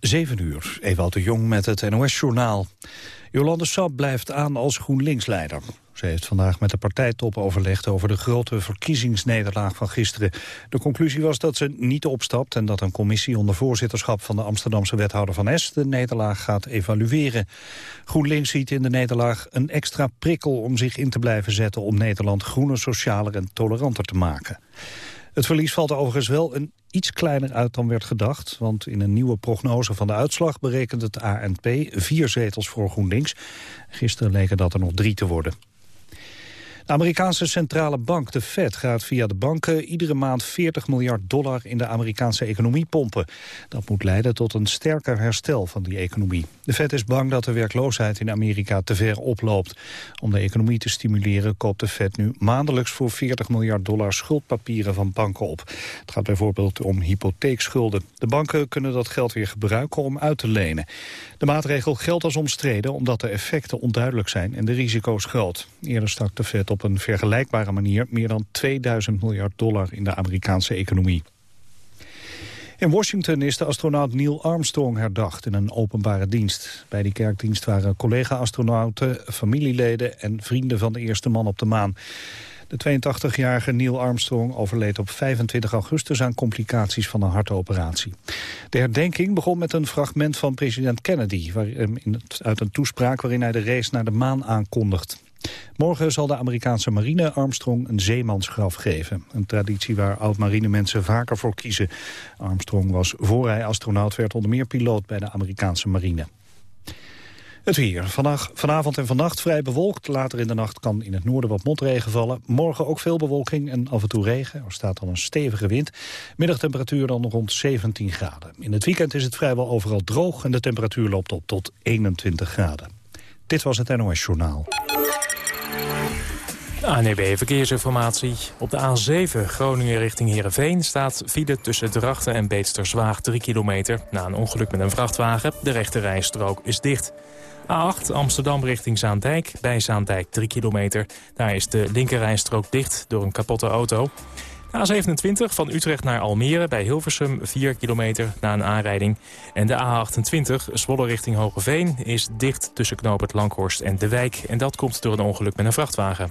7 uur, Ewout de Jong met het NOS-journaal. Jolande Sap blijft aan als GroenLinks-leider. Ze heeft vandaag met de partijtop overlegd over de grote verkiezingsnederlaag van gisteren. De conclusie was dat ze niet opstapt en dat een commissie onder voorzitterschap van de Amsterdamse wethouder Van S de nederlaag gaat evalueren. GroenLinks ziet in de nederlaag een extra prikkel om zich in te blijven zetten om Nederland groener, socialer en toleranter te maken. Het verlies valt overigens wel een iets kleiner uit dan werd gedacht. Want in een nieuwe prognose van de uitslag berekent het ANP vier zetels voor GroenLinks. Gisteren leken dat er nog drie te worden. De Amerikaanse centrale bank, de Fed, gaat via de banken iedere maand 40 miljard dollar in de Amerikaanse economie pompen. Dat moet leiden tot een sterker herstel van die economie. De Fed is bang dat de werkloosheid in Amerika te ver oploopt. Om de economie te stimuleren koopt de Fed nu maandelijks voor 40 miljard dollar schuldpapieren van banken op. Het gaat bijvoorbeeld om hypotheekschulden. De banken kunnen dat geld weer gebruiken om uit te lenen. De maatregel geldt als omstreden omdat de effecten onduidelijk zijn en de risico's groot. Eerder stak de Fed op een vergelijkbare manier meer dan 2000 miljard dollar in de Amerikaanse economie. In Washington is de astronaut Neil Armstrong herdacht in een openbare dienst. Bij die kerkdienst waren collega-astronauten, familieleden en vrienden van de eerste man op de maan. De 82-jarige Neil Armstrong overleed op 25 augustus aan complicaties van een hartoperatie. De herdenking begon met een fragment van president Kennedy uit een toespraak waarin hij de race naar de maan aankondigt. Morgen zal de Amerikaanse marine Armstrong een zeemansgraf geven. Een traditie waar oud-marinemensen vaker voor kiezen. Armstrong was voor hij astronaut werd onder meer piloot bij de Amerikaanse marine. Het weer. Vannacht, vanavond en vannacht vrij bewolkt. Later in de nacht kan in het noorden wat motregen vallen. Morgen ook veel bewolking en af en toe regen. Er staat dan een stevige wind. Middagtemperatuur dan rond 17 graden. In het weekend is het vrijwel overal droog en de temperatuur loopt op tot 21 graden. Dit was het NOS Journaal. ANEB Verkeersinformatie. Op de A7 Groningen richting Heerenveen staat file tussen Drachten en Beetsterzwaag 3 kilometer. Na een ongeluk met een vrachtwagen. De rechte rijstrook is dicht. A8 Amsterdam richting Zaandijk. Bij Zaandijk 3 kilometer. Daar is de linkerrijstrook dicht door een kapotte auto. A27 van Utrecht naar Almere bij Hilversum 4 kilometer na een aanrijding. En de A28 Zwolle richting Hogeveen is dicht tussen knooppunt Langhorst en De Wijk. En dat komt door een ongeluk met een vrachtwagen.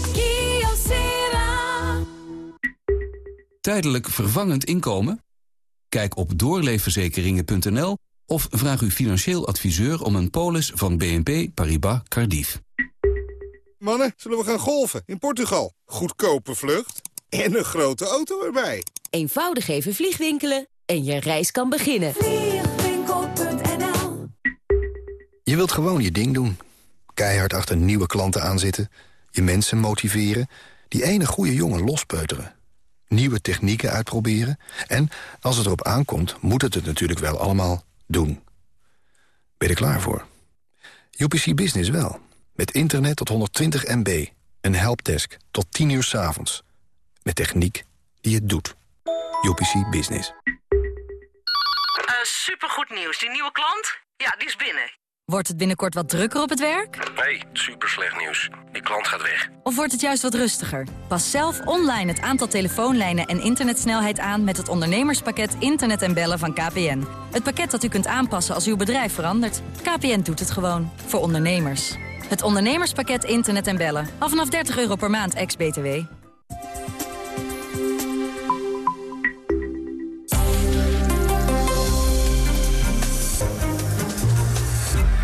Tijdelijk vervangend inkomen? Kijk op doorleefverzekeringen.nl of vraag uw financieel adviseur om een polis van BNP Paribas Cardiff. Mannen, zullen we gaan golven in Portugal? Goedkope vlucht en een grote auto erbij. Eenvoudig even vliegwinkelen en je reis kan beginnen. Vliegwinkel.nl Je wilt gewoon je ding doen. Keihard achter nieuwe klanten aanzitten. Je mensen motiveren. Die ene goede jongen lospeuteren. Nieuwe technieken uitproberen. En als het erop aankomt, moet het het natuurlijk wel allemaal doen. Ben je er klaar voor? UPC Business wel. Met internet tot 120 MB. Een helpdesk tot 10 uur s avonds. Met techniek die het doet. UPC Business. Uh, supergoed nieuws. Die nieuwe klant? Ja, die is binnen. Wordt het binnenkort wat drukker op het werk? Nee, super slecht nieuws. Die klant gaat weg. Of wordt het juist wat rustiger? Pas zelf online het aantal telefoonlijnen en internetsnelheid aan... met het ondernemerspakket Internet en Bellen van KPN. Het pakket dat u kunt aanpassen als uw bedrijf verandert. KPN doet het gewoon. Voor ondernemers. Het ondernemerspakket Internet en Bellen. Al vanaf 30 euro per maand, ex-BTW.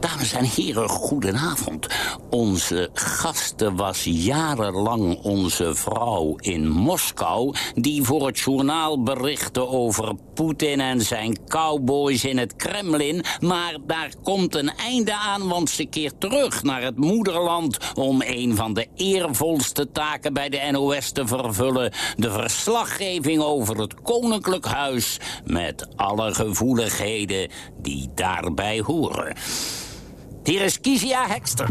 Dames en heren, goedenavond. Onze gasten was jarenlang onze vrouw in Moskou... die voor het journaal berichtte over Poetin en zijn cowboys in het Kremlin. Maar daar komt een einde aan, want ze keert terug naar het moederland... om een van de eervolste taken bij de NOS te vervullen... de verslaggeving over het Koninklijk Huis... met alle gevoeligheden die daarbij horen. Hier is Kizia Hekster.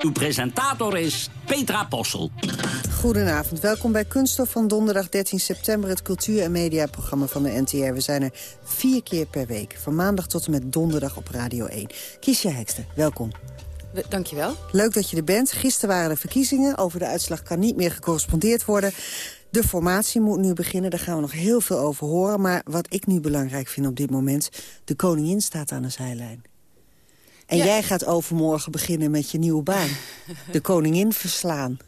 Uw presentator is Petra Possel. Goedenavond, welkom bij Kunststof van donderdag 13 september... het cultuur- en mediaprogramma van de NTR. We zijn er vier keer per week, van maandag tot en met donderdag op Radio 1. Kiesja Hekster, welkom. Dankjewel. Leuk dat je er bent. Gisteren waren de verkiezingen. Over de uitslag kan niet meer gecorrespondeerd worden. De formatie moet nu beginnen, daar gaan we nog heel veel over horen. Maar wat ik nu belangrijk vind op dit moment... de koningin staat aan de zijlijn. En Ja. jij gaat overmorgen beginnen met je nieuwe baan. De koningin verslaan.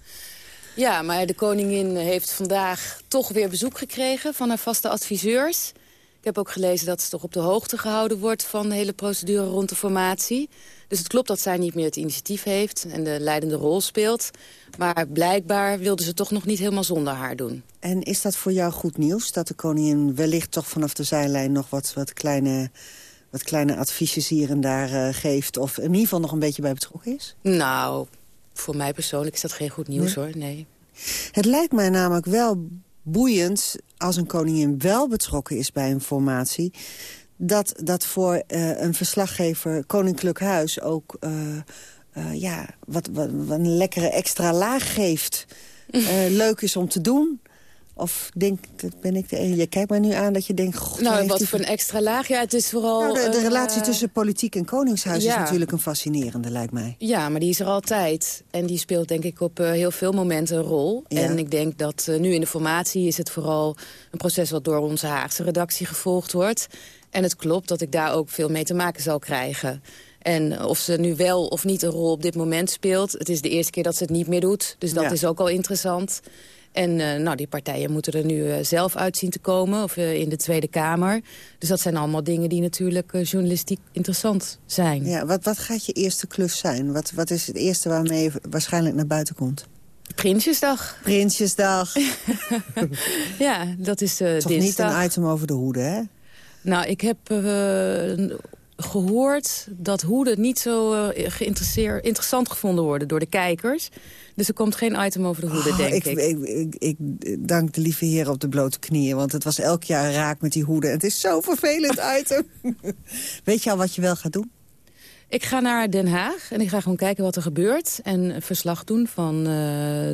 Ja, maar de koningin heeft vandaag toch weer bezoek gekregen van haar vaste adviseurs. Ik heb ook gelezen dat ze toch op de hoogte gehouden wordt van de hele procedure rond de formatie. Dus het klopt dat zij niet meer het initiatief heeft en de leidende rol speelt. Maar blijkbaar wilde ze toch nog niet helemaal zonder haar doen. En is dat voor jou goed nieuws? Dat de koningin wellicht toch vanaf de zijlijn nog wat, wat, kleine, wat kleine adviesjes hier en daar eh, geeft... of in ieder geval nog een beetje bij betrokken is? Nou, voor mij persoonlijk is dat geen goed nieuws Nee? hoor, nee. Het lijkt mij namelijk wel boeiend als een koningin wel betrokken is bij een formatie... dat dat voor eh, een verslaggever Koninklijk Huis ook eh, eh, ja, wat, wat, wat een lekkere extra laag geeft. Leuk is om te doen. Of denk, ben ik de enige? Je kijkt mij nu aan dat je denkt... God, nou, wat die voor een extra laag? Ja, het is vooral... Nou, de, relatie tussen politiek en koningshuis ja. is natuurlijk een fascinerende, lijkt mij. Ja, maar die is er altijd. En die speelt denk ik op heel veel momenten een rol. Ja. En ik denk dat nu in de formatie is het vooral een proces... wat door onze Haagse redactie gevolgd wordt. En het klopt dat ik daar ook veel mee te maken zal krijgen. En of ze nu wel of niet een rol op dit moment speelt... het is de eerste keer dat ze het niet meer doet. Dus dat Ja. is ook al interessant. En eh, nou, die partijen moeten er nu eh, zelf uit zien te komen, of eh, in de Tweede Kamer. Dus dat zijn allemaal dingen die natuurlijk journalistiek interessant zijn. Ja, wat, wat gaat je eerste klus zijn? Wat, wat is het eerste waarmee je waarschijnlijk naar buiten komt? Prinsjesdag. Prinsjesdag. Ja, dat is eh Toch dinsdag. niet een item over de hoede, hè? Nou, ik heb eh, gehoord dat hoeden niet zo geïnteresseerd- interessant gevonden worden door de kijkers. Dus er komt geen item over de hoeden, Oh, denk ik, ik. ik, ik, dank de lieve heer op de blote knieën. Want het was elk jaar raak met die hoeden. Het is zo'n vervelend item. Weet je al wat je wel gaat doen? Ik ga naar Den Haag en ik ga gewoon kijken wat er gebeurt. En verslag doen van eh,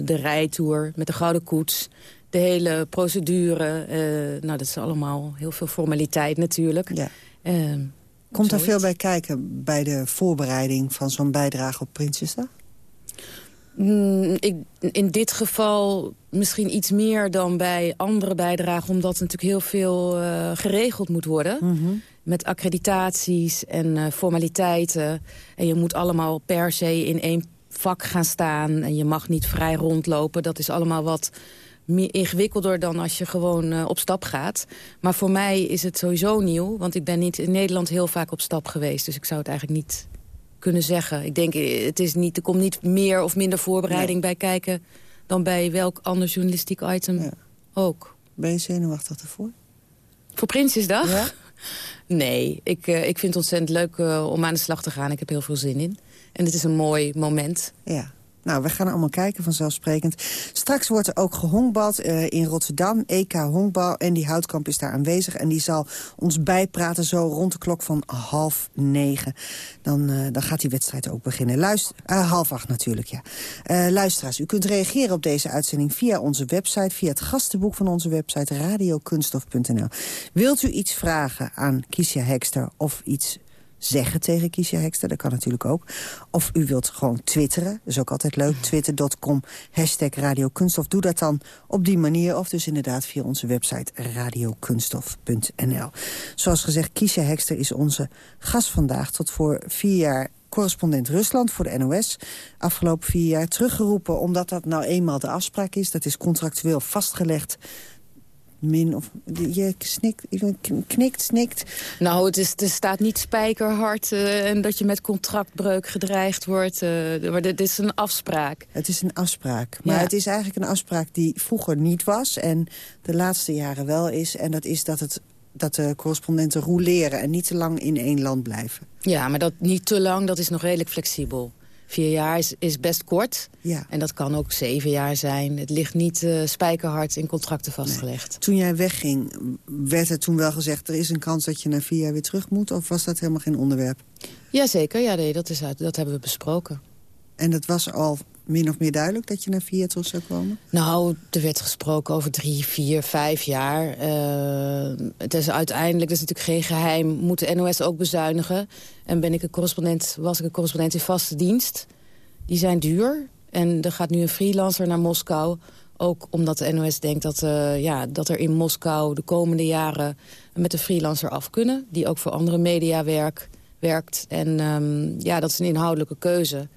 de rijtour met de Gouden Koets. De hele procedure. eh, nou, dat is allemaal heel veel formaliteit natuurlijk. Ja. Ehm, Komt er veel bij kijken bij de voorbereiding van zo'n bijdrage op Prinsjesdag? Mm, ik, in dit geval misschien iets meer dan bij andere bijdragen... omdat er natuurlijk heel veel eh, geregeld moet worden. Mhm. Met accreditaties en eh, formaliteiten. En je moet allemaal per se in één vak gaan staan. En je mag niet vrij rondlopen. Dat is allemaal wat meer ingewikkelder dan als je gewoon eh, op stap gaat. Maar voor mij is het sowieso nieuw. Want ik ben niet in Nederland heel vaak op stap geweest. Dus ik zou het eigenlijk niet kunnen zeggen. Ik denk, eh, het is niet, er komt niet meer of minder voorbereiding bij kijken... dan bij welk ander journalistiek item ook. Ben je zenuwachtig ervoor? Voor Prinsjesdag? Nee, ik, eh, ik vind het ontzettend leuk om aan de slag te gaan. Ik heb heel veel zin in. En het is een mooi moment. Ja. Nou, we gaan allemaal kijken, vanzelfsprekend. Straks wordt er ook gehonkbald uh, in Rotterdam. EK Honkbal. En die Houtkamp is daar aanwezig. En die zal ons bijpraten zo rond de klok van half negen. Dan, uh, dan gaat die wedstrijd ook beginnen. Luister, uh, half acht natuurlijk, ja. luisteraars, u kunt reageren op deze uitzending via onze website... via het gastenboek van onze website radiokunstof.nl. Wilt u iets vragen aan Kiesja Hekster of iets zeggen tegen Kiesja Hekster. Dat kan natuurlijk ook. Of u wilt gewoon twitteren. Dat is ook altijd leuk. Twitter.com, hashtag radiokunstof. Doe dat dan op die manier. Of dus inderdaad via onze website radiokunstof.nl. Zoals gezegd, Kiesja Hekster is onze gast vandaag. Tot voor vier jaar correspondent Rusland voor de NOS. Afgelopen vier jaar teruggeroepen omdat dat nou eenmaal de afspraak is. Dat is contractueel vastgelegd min of... Je snikt, knikt, snikt. Nou, het, is, er staat niet spijkerhard uh, en dat je met contractbreuk gedreigd wordt. Uh, maar dit is een afspraak. Het is een afspraak. Maar het is eigenlijk een afspraak die vroeger niet was... en de laatste jaren wel is. En dat is dat het dat de correspondenten roleren en niet te lang in één land blijven. Ja, maar dat niet te lang, dat is nog redelijk flexibel. Vier jaar is, is best kort. Ja. En dat kan ook zeven jaar zijn. Het ligt niet uh, spijkerhard in contracten vastgelegd. Toen jij wegging, werd er toen wel gezegd... er is een kans dat je na vier jaar weer terug moet? Of was dat helemaal geen onderwerp? Jazeker, ja, nee, dat, is uit, dat hebben we besproken. En dat was al min of meer duidelijk dat je na vier jaar terug zou komen? Nou, er werd gesproken over drie, vier, vijf jaar. Uh, het is uiteindelijk, dat is natuurlijk geen geheim, moet de NOS ook bezuinigen. En ben ik een correspondent, was ik een correspondent in vaste dienst. Die zijn duur. En er gaat nu een freelancer naar Moskou. Ook omdat de NOS denkt dat, uh, ja, dat er in Moskou de komende jaren met een freelancer af kunnen. Die ook voor andere media werk, werkt. En um, ja, dat is een inhoudelijke keuze.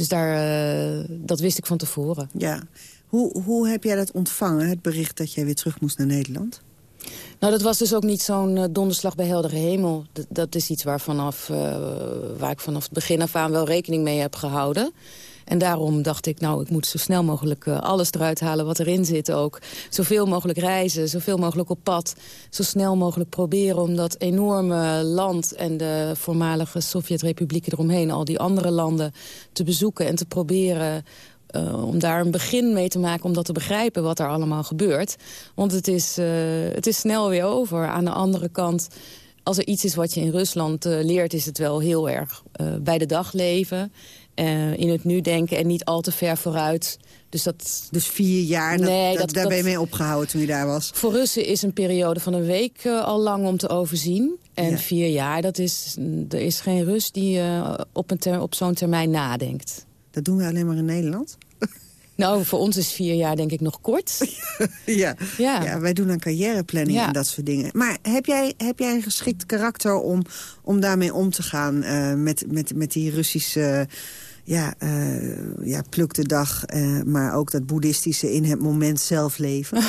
Dus daar, uh, dat wist ik van tevoren. Ja. Hoe, hoe heb jij dat ontvangen, het bericht dat jij weer terug moest naar Nederland? Nou, dat was dus ook niet zo'n uh, donderslag bij heldere hemel. Dat, dat is iets waar, vanaf, uh, waar ik vanaf het begin af aan wel rekening mee heb gehouden. En daarom dacht ik, nou, ik moet zo snel mogelijk uh, alles eruit halen wat erin zit ook. Zoveel mogelijk reizen, zoveel mogelijk op pad. Zo snel mogelijk proberen om dat enorme land en de voormalige Sovjet-republieken eromheen... al die andere landen te bezoeken en te proberen uh, om daar een begin mee te maken, om dat te begrijpen wat er allemaal gebeurt. Want het is, uh, het is snel weer over. Aan de andere kant, als er iets is wat je in Rusland leert... is het wel heel erg bij de dag leven uh, in het nu denken en niet al te ver vooruit. Dus, dat, dus vier jaar, dat, nee, dat, daar ben je mee opgehouden toen je daar was? Voor Russen is een periode van een week uh, al lang om te overzien. En ja. vier jaar, dat is, er is geen Rus die uh, op, een op zo'n termijn nadenkt. Dat doen we alleen maar in Nederland? Nou, voor ons is vier jaar denk ik nog kort. ja. Ja. ja, wij doen aan carrièreplanning ja. en dat soort dingen. Maar heb jij, heb jij een geschikt karakter om, om daarmee om te gaan... Uh, met, met, met die Russische ja, uh, ja, pluk de dag, uh, maar ook dat boeddhistische in het moment zelf leven?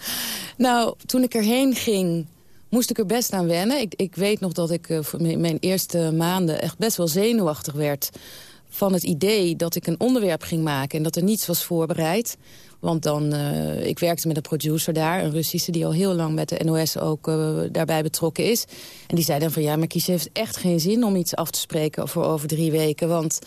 nou, toen ik erheen ging, moest ik er best aan wennen. Ik, ik weet nog dat ik uh, voor mijn eerste maanden echt best wel zenuwachtig werd van het idee dat ik een onderwerp ging maken... en dat er niets was voorbereid. Want dan, ik werkte met een producer daar, een Russische... die al heel lang met de NOS ook daarbij betrokken is. En die zei dan van, ja, maar Kies heeft echt geen zin om iets af te spreken... voor over drie weken, want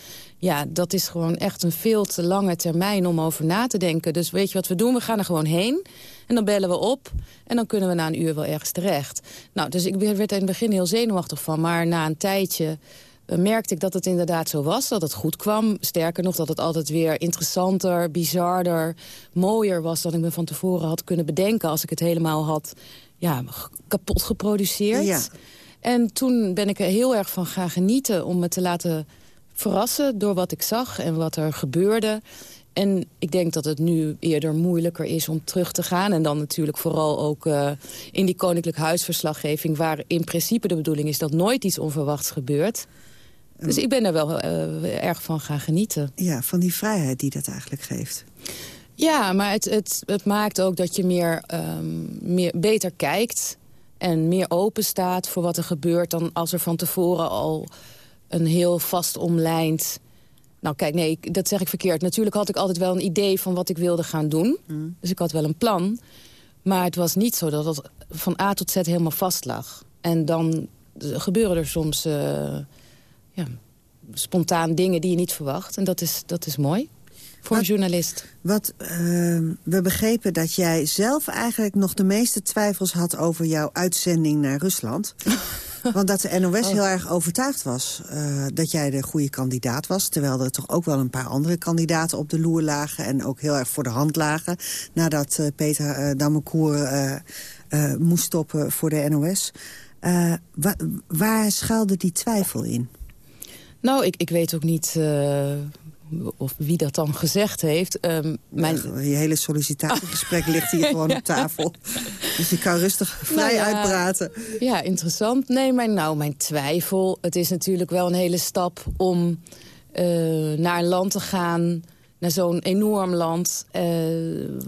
ja, dat is gewoon echt een veel te lange termijn... om over na te denken. Dus weet je wat we doen? We gaan er gewoon heen en dan bellen we op... en dan kunnen we na een uur wel ergens terecht. Nou, dus ik werd er in het begin heel zenuwachtig van, maar na een tijdje merkte ik dat het inderdaad zo was, dat het goed kwam. Sterker nog, dat het altijd weer interessanter, bizarder, mooier was... dan ik me van tevoren had kunnen bedenken als ik het helemaal had ja, kapot geproduceerd. Ja. En toen ben ik er heel erg van gaan genieten om me te laten verrassen... door wat ik zag en wat er gebeurde. En ik denk dat het nu eerder moeilijker is om terug te gaan. En dan natuurlijk vooral ook uh, in die koninklijk huisverslaggeving... waar in principe de bedoeling is dat nooit iets onverwachts gebeurt... Dus ik ben er wel uh, erg van gaan genieten. Ja, van die vrijheid die dat eigenlijk geeft. Ja, maar het, het, het maakt ook dat je meer, um, meer beter kijkt... en meer open staat voor wat er gebeurt... dan als er van tevoren al een heel vast omlijnd... Nou kijk, nee, dat zeg ik verkeerd. Natuurlijk had ik altijd wel een idee van wat ik wilde gaan doen. Mm. Dus ik had wel een plan. Maar het was niet zo dat het van A tot Z helemaal vast lag. En dan gebeuren er soms... Uh, ja, spontaan dingen die je niet verwacht. En dat is, dat is mooi voor een journalist. Wat, uh, we begrepen dat jij zelf eigenlijk nog de meeste twijfels had... over jouw uitzending naar Rusland. Want dat de NOS Oh. heel erg overtuigd was uh, dat jij de goede kandidaat was. Terwijl er toch ook wel een paar andere kandidaten op de loer lagen... en ook heel erg voor de hand lagen. Nadat uh, Peter uh, Damekoer uh, moest stoppen voor de NOS. Wa waar schuilde die twijfel in? Nou, ik, ik weet ook niet of wie dat dan gezegd heeft. Um, mijn... Ja, je hele sollicitatiegesprek ligt hier gewoon op tafel. Dus je kan rustig vrij nou ja, uitpraten. Ja, interessant. Nee, mijn, nou, mijn twijfel. Het is natuurlijk wel een hele stap om uh, naar een land te gaan naar zo'n enorm land. Uh,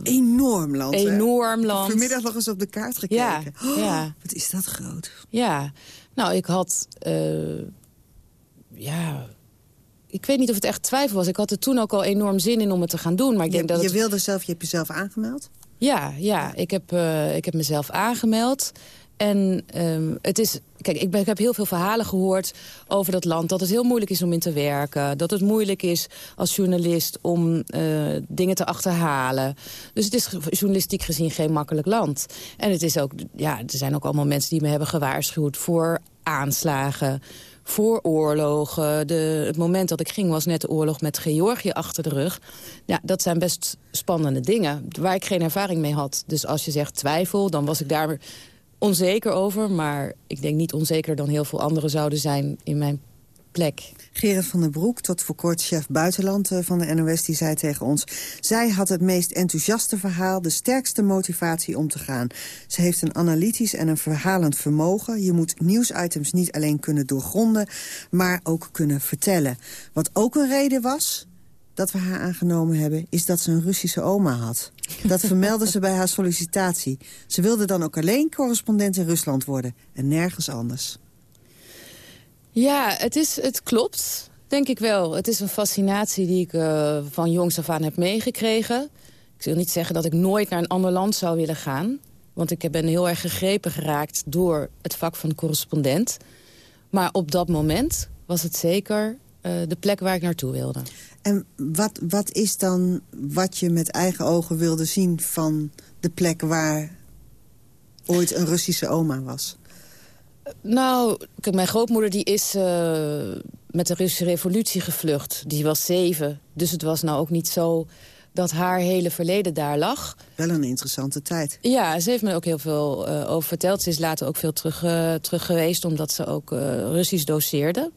enorm land, Enorm hè? land. Vanmiddag nog eens op de kaart gekeken. Ja, oh. Wat is dat groot. Ja, nou, ik had... Uh, ja, ik weet niet of het echt twijfel was. Ik had er toen ook al enorm zin in om het te gaan doen. Maar ik je, denk dat je het... wilde zelf, je hebt jezelf aangemeld? Ja, ja ik, heb, uh, ik heb mezelf aangemeld. En um, het is... Kijk, ik, ben, ik heb heel veel verhalen gehoord over dat land. Dat het heel moeilijk is om in te werken. Dat het moeilijk is als journalist om uh, dingen te achterhalen. Dus het is journalistiek gezien geen makkelijk land. En het is ook, ja, er zijn ook allemaal mensen die me hebben gewaarschuwd voor aanslagen voor oorlogen. De, het moment dat ik ging was net de oorlog met Georgië achter de rug. Ja, dat zijn best spannende dingen waar ik geen ervaring mee had. Dus als je zegt twijfel, dan was ik daar onzeker over. Maar ik denk niet onzeker dan heel veel anderen zouden zijn in mijn plek. Gerard van der Broek, tot voor kort chef buitenland van de NOS, die zei tegen ons... zij had het meest enthousiaste verhaal, de sterkste motivatie om te gaan. Ze heeft een analytisch en een verhalend vermogen. Je moet nieuwsitems niet alleen kunnen doorgronden, maar ook kunnen vertellen. Wat ook een reden was dat we haar aangenomen hebben... is dat ze een Russische oma had. Dat vermeldde ze bij haar sollicitatie. Ze wilde dan ook alleen correspondent in Rusland worden en nergens anders. Ja, het, is, het klopt, denk ik wel. Het is een fascinatie die ik uh, van jongs af aan heb meegekregen. Ik wil niet zeggen dat ik nooit naar een ander land zou willen gaan. Want ik ben heel erg gegrepen geraakt door het vak van correspondent. Maar op dat moment was het zeker uh, de plek waar ik naartoe wilde. En wat, wat is dan wat je met eigen ogen wilde zien van de plek waar ooit een Russische oma was? Nou, mijn grootmoeder die is uh, met de Russische revolutie gevlucht. Die was zeven, dus het was nou ook niet zo dat haar hele verleden daar lag. Wel een interessante tijd. Ja, ze heeft me ook heel veel uh, over verteld. Ze is later ook veel terug, uh, terug geweest, omdat ze ook Russisch doseerde.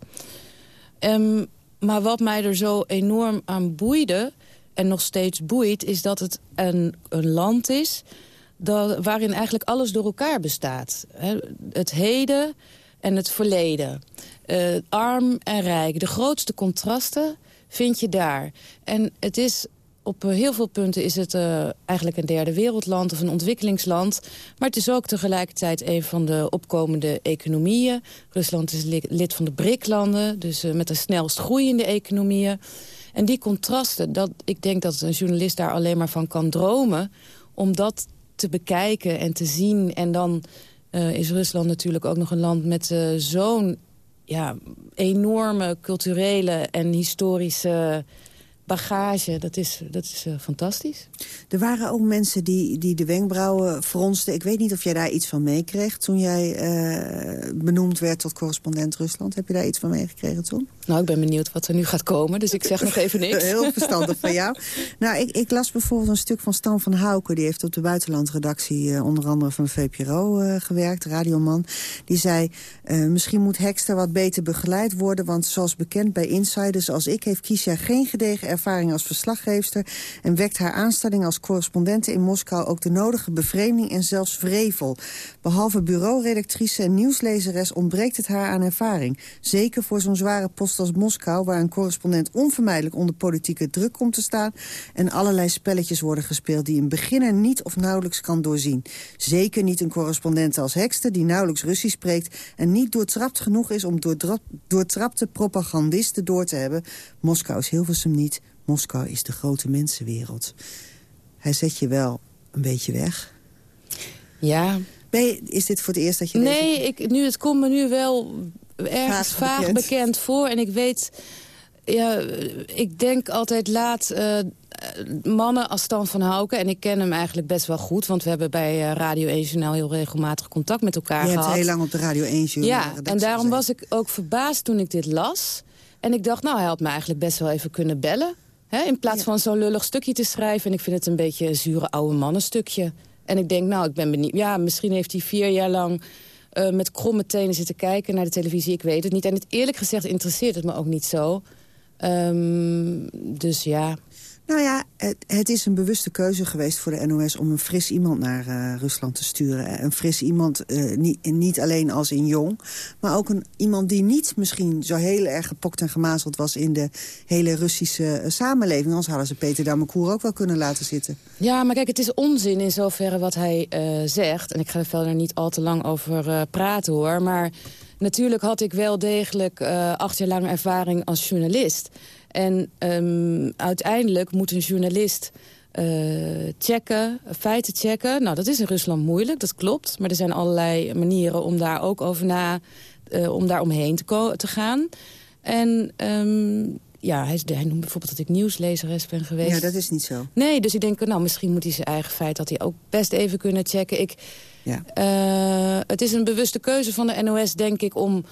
Um, maar wat mij er zo enorm aan boeide, en nog steeds boeit... is dat het een, een land is waarin eigenlijk alles door elkaar bestaat. He, het heden en het verleden. Uh, arm en rijk. De grootste contrasten vind je daar. En het is op heel veel punten is het uh, eigenlijk een derde wereldland of een ontwikkelingsland. Maar het is ook tegelijkertijd een van de opkomende economieën. Rusland is li lid van de BRIC-landen, dus uh, met de snelst groeiende economieën. En die contrasten, dat, ik denk dat een journalist daar alleen maar van kan dromen... om dat te bekijken en te zien. En dan uh, is Rusland natuurlijk ook nog een land met zo'n ja, enorme culturele en historische bagage, dat is, dat is uh, fantastisch. Er waren ook mensen die, die de wenkbrauwen fronsten. Ik weet niet of jij daar iets van meekreeg toen jij uh, benoemd werd tot correspondent Rusland. Heb je daar iets van meegekregen toen? Nou, ik ben benieuwd wat er nu gaat komen, dus ik zeg nog even niks. Heel verstandig van jou. Nou, ik, ik, las bijvoorbeeld een stuk van Stan van Houken. Die heeft op de buitenlandredactie uh, onder andere van VPRO gewerkt, radioman. Die zei, misschien moet Hekster wat beter begeleid worden... want zoals bekend bij insiders als ik heeft Kiesja geen gedegen ervaring als verslaggeefster... en wekt haar aanstelling als correspondente in Moskou ook de nodige bevreemding en zelfs vrevel. Behalve bureauredactrice en nieuwslezeres ontbreekt het haar aan ervaring. Zeker voor zo'n zware post als Moskou... waar een correspondent onvermijdelijk onder politieke druk komt te staan... en allerlei spelletjes worden gespeeld die een beginner niet of nauwelijks kan doorzien. Zeker niet een correspondent als Hekster die nauwelijks Russisch spreekt... en niet doortrapt genoeg is om doortrapte propagandisten door te hebben. Moskou is Hilversum niet, Moskou is de grote mensenwereld. Hij zet je wel een beetje weg. Ja. Je, is dit voor het eerst dat je... Nee, ik, nu, het komt me nu wel ergens vaag, bekend. voor. En ik weet... Ja, ik denk altijd laat uh, mannen als Stan van Houken... en ik ken hem eigenlijk best wel goed... want we hebben bij uh, Radio 1 Journaal heel regelmatig contact met elkaar Je gehad. hebt heel lang op de Radio 1 Journaal Ja, en daarom was ik ook verbaasd toen ik dit las. En ik dacht, nou, hij had me eigenlijk best wel even kunnen bellen. In plaats van zo'n lullig stukje te schrijven. En ik vind het een beetje een zure oude mannenstukje. En ik denk, nou, ik ben benieuwd. Ja, misschien heeft hij vier jaar lang uh, met kromme tenen zitten kijken naar de televisie. Ik weet het niet. En het, eerlijk gezegd interesseert het me ook niet zo. Um, dus ja, nou ja, het, het, is een bewuste keuze geweest voor de NOS... om een fris iemand naar uh, Rusland te sturen. Een fris iemand, uh, niet, niet, alleen als in jong... maar ook een, iemand die niet misschien zo heel erg gepokt en gemazeld was... in de hele Russische uh, samenleving. Anders hadden ze Peter Damekoer ook wel kunnen laten zitten. Ja, maar kijk, het is onzin in zoverre wat hij zegt. En ik ga er verder niet al te lang over praten, hoor. Maar natuurlijk had ik wel degelijk acht jaar lang ervaring als journalist... En um, uiteindelijk moet een journalist uh, checken, feiten checken. Nou, dat is in Rusland moeilijk, dat klopt. Maar er zijn allerlei manieren om daar ook over na... Uh, om daar omheen te, te gaan. En um, ja, hij, hij noemt bijvoorbeeld dat ik nieuwslezeres ben geweest. Ja, dat is niet zo. Nee, dus ik denk, nou, misschien moet hij zijn eigen feit... dat hij ook best even kunnen checken. Ik, ja. uh, het is een bewuste keuze van de NOS, denk ik... om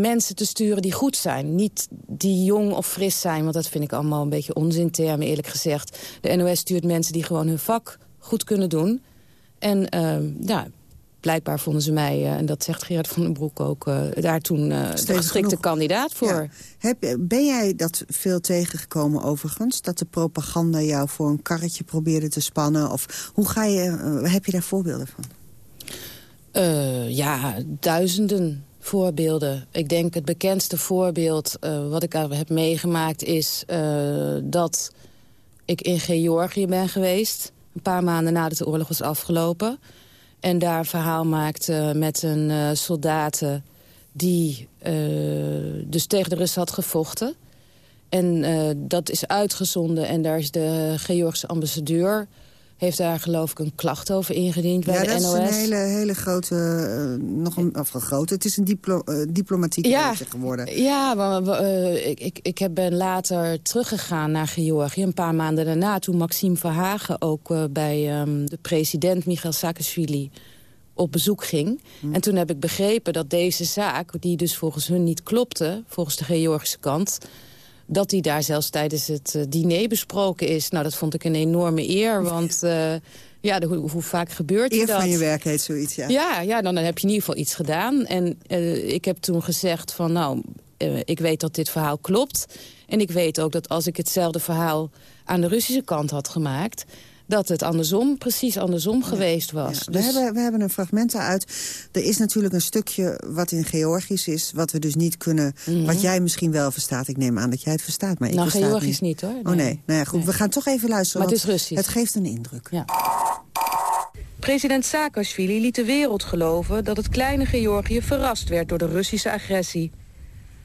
mensen te sturen die goed zijn. Niet die jong of fris zijn, want dat vind ik allemaal een beetje onzintermen eerlijk gezegd. De NOS stuurt mensen die gewoon hun vak goed kunnen doen. En uh, ja, blijkbaar vonden ze mij, uh, en dat zegt Gerard van den Broek ook... Uh, daar toen uh, de geschikte kandidaat voor. Ja. Heb, ben jij dat veel tegengekomen overigens? Dat de propaganda jou voor een karretje probeerde te spannen? Of hoe ga je, heb je daar voorbeelden van? ja, duizenden voorbeelden. Ik denk het bekendste voorbeeld uh, wat ik heb meegemaakt is uh, dat ik in Georgië ben geweest. Een paar maanden nadat de oorlog was afgelopen. En daar een verhaal maakte met een uh, soldaten die dus tegen de Russen had gevochten. En dat is uitgezonden en daar is de Georgische ambassadeur heeft daar geloof ik een klacht over ingediend bij ja, de NOS. Ja, dat is een hele, hele grote, uh, nog een, of een grote, het is een diplo, uh, diplomatieke ja, geworden. Ja, maar, uh, ik, ik, ik ben later teruggegaan naar Georgië, een paar maanden daarna... toen Maxime Verhagen ook bij um, de president Michael Saakashvili op bezoek ging. Hm. En toen heb ik begrepen dat deze zaak, die dus volgens hun niet klopte... volgens de Georgische kant dat die daar zelfs tijdens het uh, diner besproken is. Nou, dat vond ik een enorme eer, want uh, ja, de, hoe, hoe, vaak gebeurt eer dat? van je werk heet zoiets, ja. Ja, ja dan heb je in ieder geval iets gedaan. En uh, ik heb toen gezegd van, nou, ik weet dat dit verhaal klopt. En ik weet ook dat als ik hetzelfde verhaal aan de Russische kant had gemaakt dat het andersom, precies andersom ja, geweest was. Ja. Dus... We, hebben, we hebben een fragment daaruit. Er is natuurlijk een stukje wat in Georgisch is... wat we dus niet kunnen... Mm -hmm. wat jij misschien wel verstaat. Ik neem aan dat jij het verstaat, maar ik nou, versta Georgisch niet. hoor. Nee. Oh nee, nou ja, goed. Nee. We gaan toch even luisteren. Maar het is Russisch. Het geeft een indruk. Ja. President Saakashvili liet de wereld geloven dat het kleine Georgië verrast werd door de Russische agressie.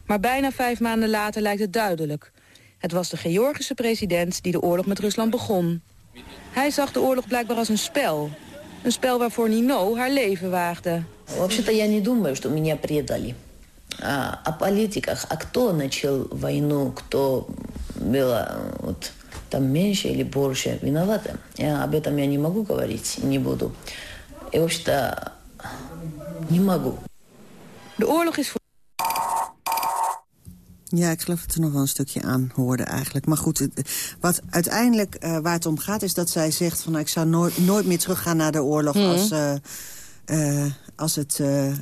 Maar bijna vijf maanden later lijkt het duidelijk. Het was de Georgische president die de oorlog met Rusland begon. Hij zag de oorlog blijkbaar als een spel. Een spel waarvoor Nino haar leven waagde. Вообще-то я не думаю, что меня предали. А, о политиках, а кто начал войну, кто было вот, там меньше или больше виноваты, я, об этом я не могу говорить, не буду. И вообще-то не могу. De oorlog is voor Ja, ik geloof dat er nog wel een stukje aan hoorde eigenlijk. Maar goed, wat uiteindelijk uh, waar het om gaat is dat zij zegt... van nou, ik zou nooit, nooit meer teruggaan naar de oorlog Mhm. als, uh, uh, als het...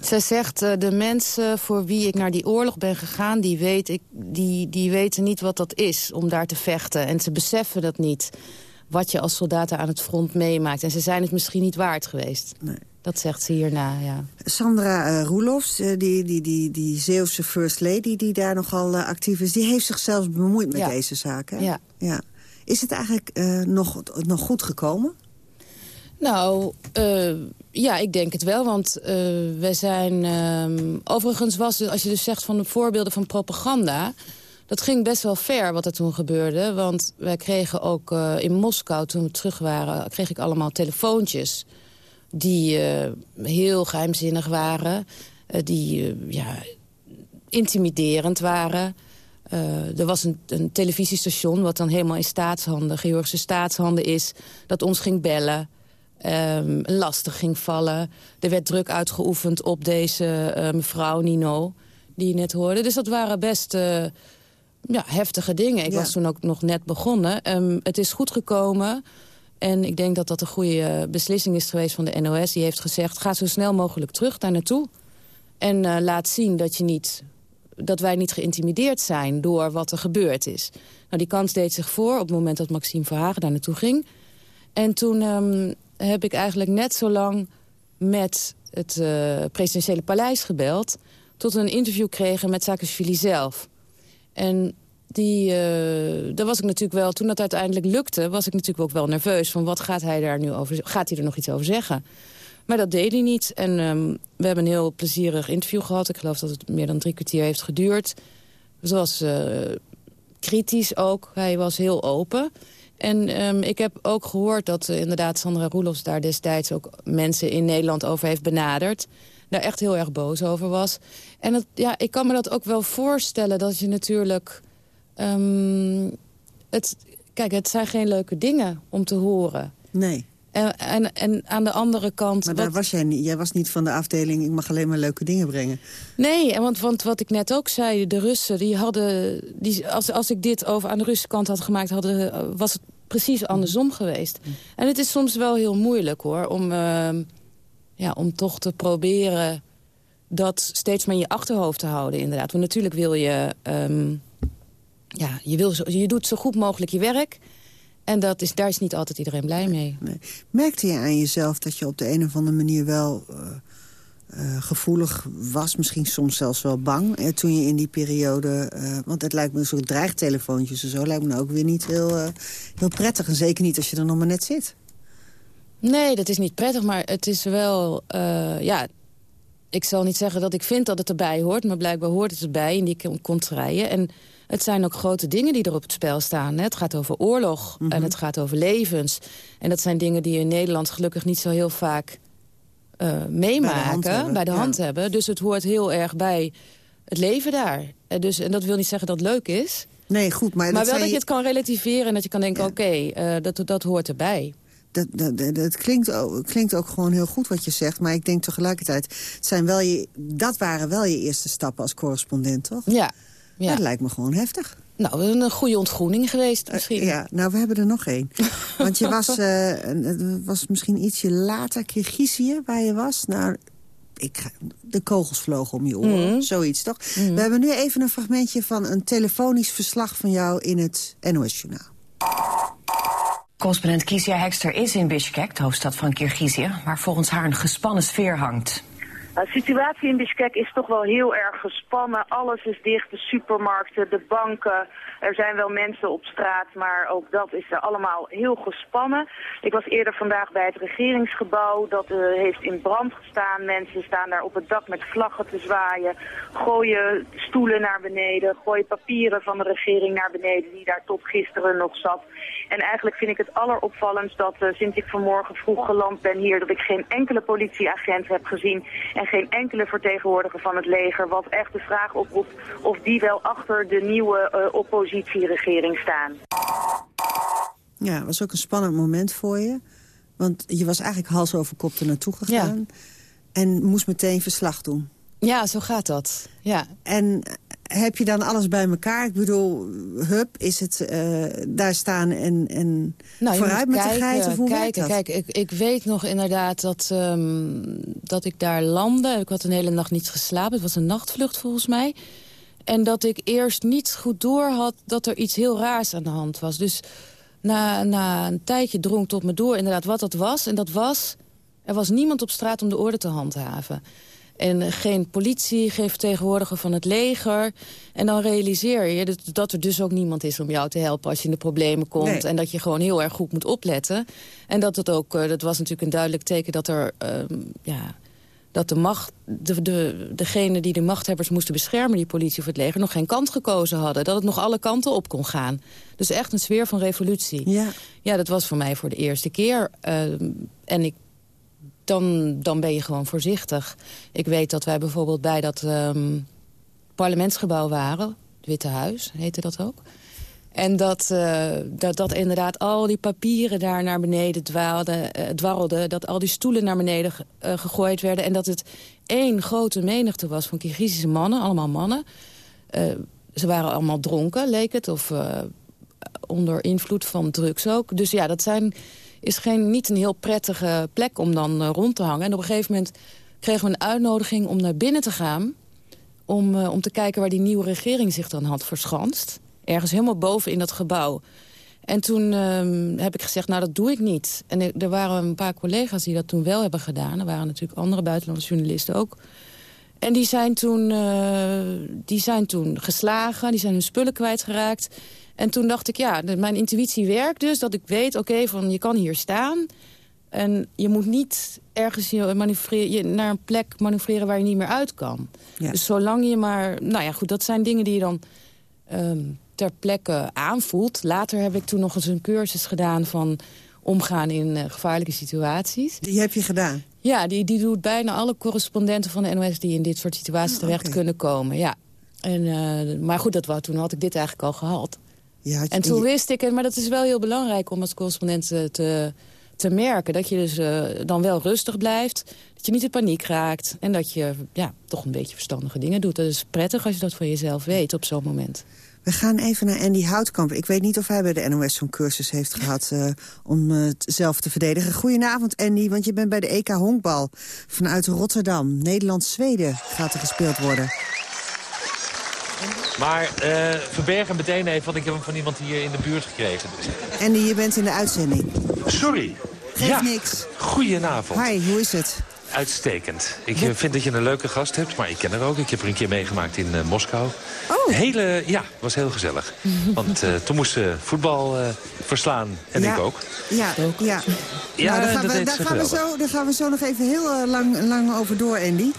Zij zegt, de mensen voor wie ik naar die oorlog ben gegaan... Die, weet ik, die, die weten niet wat dat is om daar te vechten. En ze beseffen dat niet, wat je als soldaten aan het front meemaakt. En ze zijn het misschien niet waard geweest. Nee. Dat zegt ze hierna, ja. Sandra uh, Roelofs, uh, die, die, die, die Zeeuwse first lady die daar nogal uh, actief is... die heeft zich zelfs bemoeid met ja. deze zaken. Ja. ja. Is het eigenlijk nog, nog goed gekomen? Nou, ja, ik denk het wel, want we zijn... Um, overigens was, als je dus zegt van de voorbeelden van propaganda... dat ging best wel ver wat er toen gebeurde. Want wij kregen ook in Moskou, toen we terug waren... kreeg ik allemaal telefoontjes die uh, heel geheimzinnig waren. Uh, die, uh, ja, intimiderend waren. Uh, er was een, een, televisiestation wat dan helemaal in staatshanden, Georgische staatshanden is... dat ons ging bellen, um, lastig ging vallen. Er werd druk uitgeoefend op deze uh, mevrouw Nino, die je net hoorde. Dus dat waren best uh, ja, heftige dingen. Ik ja. was toen ook nog net begonnen. Um, het is goed gekomen... En ik denk dat dat een goede beslissing is geweest van de NOS. Die heeft gezegd, ga zo snel mogelijk terug daar naartoe. En uh, laat zien dat, je niet, dat wij niet geïntimideerd zijn door wat er gebeurd is. Nou, die kans deed zich voor op het moment dat Maxime Verhagen daar naartoe ging. En toen um, heb ik eigenlijk net zo lang met het uh, presidentiële paleis gebeld... tot een interview kregen met Saakashvili zelf. En die, uh, daar was ik natuurlijk wel, toen dat uiteindelijk lukte... was ik natuurlijk ook wel nerveus van wat gaat hij daar nu over... gaat hij er nog iets over zeggen? Maar dat deed hij niet. En um, we hebben een heel plezierig interview gehad. Ik geloof dat het meer dan drie kwartier heeft geduurd. Het was uh, kritisch ook. Hij was heel open. En um, ik heb ook gehoord dat uh, inderdaad Sandra Roelofs daar destijds ook mensen in Nederland over heeft benaderd. Daar echt heel erg boos over was. En het, ja, ik kan me dat ook wel voorstellen dat je natuurlijk... Um, het, kijk, het zijn geen leuke dingen om te horen. Nee. En, en, en aan de andere kant... Maar daar wat... was jij niet. Jij was niet van de afdeling, ik mag alleen maar leuke dingen brengen. Nee, want, want wat ik net ook zei, de Russen, die hadden... Die, als, als ik dit over aan de Russische kant had gemaakt, hadden, was het precies andersom geweest. En het is soms wel heel moeilijk, hoor, om, uh, ja, om toch te proberen dat steeds maar in je achterhoofd te houden, inderdaad. Want natuurlijk wil je... Um, ja, je, wil zo, je doet zo goed mogelijk je werk... En dat is, daar is niet altijd iedereen blij mee. Nee. Merkte je aan jezelf dat je op de een of andere manier wel uh, uh, gevoelig was? Misschien soms zelfs wel bang eh, toen je in die periode... Uh, want het lijkt me een soort dreigtelefoontjes en zo... lijkt me nou ook weer niet heel, heel prettig. En zeker niet als je er nog maar net zit. Nee, dat is niet prettig, maar het is wel... ja, ik zal niet zeggen dat ik vind dat het erbij hoort... maar blijkbaar hoort het erbij in die contraien. En het zijn ook grote dingen die er op het spel staan. Het gaat over oorlog mm -hmm. en het gaat over levens. En dat zijn dingen die in Nederland gelukkig niet zo heel vaak uh, meemaken. Bij de, hand, bij de hand hebben. Dus het hoort heel erg bij het leven daar. En, dus, en dat wil niet zeggen dat het leuk is. Nee, goed. Maar, maar dat wel dat je het kan relativeren en dat je kan denken... Ja. oké, okay, uh, dat, dat hoort erbij. Dat, dat, dat, dat, klinkt, ook, klinkt ook gewoon heel goed wat je zegt. Maar ik denk tegelijkertijd... Het zijn wel je, dat waren wel je eerste stappen als correspondent, toch? Ja, ja. Dat lijkt me gewoon heftig. Nou, een goede ontgroening geweest misschien. Uh, ja, nou, we hebben er nog één. Want je was, uh, het was misschien ietsje later Kirgizië waar je was. Nou, ik, de kogels vlogen om je oren, mm. zoiets toch? Mm. We hebben nu even een fragmentje van een telefonisch verslag van jou in het NOS-journaal. Correspondent Kizia Hekster is in Bishkek, de hoofdstad van Kirgizië... waar volgens haar een gespannen sfeer hangt. De situatie in Bishkek is toch wel heel erg gespannen. Alles is dicht, de supermarkten, de banken. Er zijn wel mensen op straat, maar ook dat is er allemaal heel gespannen. Ik was eerder vandaag bij het regeringsgebouw. Dat uh, heeft in brand gestaan. Mensen staan daar op het dak met vlaggen te zwaaien. Gooien stoelen naar beneden. Gooien papieren van de regering naar beneden die daar tot gisteren nog zat. En eigenlijk vind ik het alleropvallendst dat uh, sinds ik vanmorgen vroeg geland ben hier... dat ik geen enkele politieagent heb gezien en geen enkele vertegenwoordiger van het leger... wat echt de vraag oproept of die wel achter de nieuwe uh, oppositieregering staan. Ja, het was ook een spannend moment voor je. Want je was eigenlijk hals over kop er naartoe gegaan. Ja. En moest meteen verslag doen. Ja, zo gaat dat. Ja. En heb je dan alles bij elkaar? Ik bedoel, hup, is het uh, daar staan en, en nou, vooruit met kijken, de geiten? Of hoe kijken, kijk, ik, ik weet nog inderdaad dat, um, dat ik daar landde. Ik had een hele nacht niet geslapen. Het was een nachtvlucht volgens mij. En dat ik eerst niet goed door had dat er iets heel raars aan de hand was. Dus na, na een tijdje drong tot me door inderdaad wat dat was. En dat was, er was niemand op straat om de orde te handhaven. En geen politie, geen vertegenwoordiger van het leger. En dan realiseer je dat, dat er dus ook niemand is om jou te helpen als je in de problemen komt. Nee. En dat je gewoon heel erg goed moet opletten. En dat het ook, dat was natuurlijk een duidelijk teken dat er, um, ja, dat de macht, de, de, degene die de machthebbers moesten beschermen, die politie of het leger, nog geen kant gekozen hadden. Dat het nog alle kanten op kon gaan. Dus echt een sfeer van revolutie. Ja, ja dat was voor mij voor de eerste keer. Uh, en ik dan, dan ben je gewoon voorzichtig. Ik weet dat wij bijvoorbeeld bij dat um, parlementsgebouw waren. Het Witte Huis heette dat ook. En dat, uh, dat, dat inderdaad al die papieren daar naar beneden dwaalden, uh, dwarrelden. Dat al die stoelen naar beneden uh, gegooid werden. En dat het één grote menigte was van Kirgizische mannen, allemaal mannen. ze waren allemaal dronken, leek het. Of onder invloed van drugs ook. Dus ja, dat zijn, is geen, niet een heel prettige plek om dan rond te hangen. En op een gegeven moment kregen we een uitnodiging om naar binnen te gaan... om, om te kijken waar die nieuwe regering zich dan had verschanst ergens helemaal boven in dat gebouw. En toen um, heb ik gezegd, nou dat doe ik niet. En er, waren een paar collega's die dat toen wel hebben gedaan. Er waren natuurlijk andere buitenlandse journalisten ook. En die zijn toen, uh, die zijn toen geslagen, die zijn hun spullen kwijtgeraakt. En toen dacht ik, ja, mijn intuïtie werkt dus. Dat ik weet, oké, van je kan hier staan. En je moet niet ergens je naar een plek manoeuvreren waar je niet meer uit kan. Ja. Dus zolang je maar... Nou ja, goed, dat zijn dingen die je dan... Um, ter plekke aanvoelt. Later heb ik toen nog eens een cursus gedaan van omgaan in uh, gevaarlijke situaties. Die heb je gedaan? Ja, die, die doet bijna alle correspondenten van de NOS... die in dit soort situaties oh, terecht kunnen komen, ja. En, uh, maar goed, dat was, toen had ik dit eigenlijk al gehad. Ja, en toen wist ik, maar dat is wel heel belangrijk om als correspondent te, te merken... dat je dus uh, dan wel rustig blijft, dat je niet in paniek raakt... en dat je ja, toch een beetje verstandige dingen doet. Dat is prettig als je dat van jezelf weet op zo'n moment. We gaan even naar Andy Houtkamp. Ik weet niet of hij bij de NOS zo'n cursus heeft gehad uh, om uh, het zelf te verdedigen. Goedenavond Andy, want je bent bij de EK Honkbal vanuit Rotterdam. Nederland-Zweden gaat er gespeeld worden. Maar uh, verberg hem meteen even, want ik heb hem van iemand hier in de buurt gekregen. Andy, je bent in de uitzending. Sorry. Geef ja. niks. Goedenavond. Hi, hoe is het? Uitstekend. Ik vind dat je een leuke gast hebt, maar ik ken haar ook. Ik heb er een keer meegemaakt in uh, Moskou. Oh. Hele, ja, was heel gezellig. Want uh, toen moesten ze voetbal uh, verslaan en ja. ik ook. Ja, ja. ja nou, daar, gaan we, daar, gaan we zo, daar gaan we zo nog even heel lang, lang over door, Andy.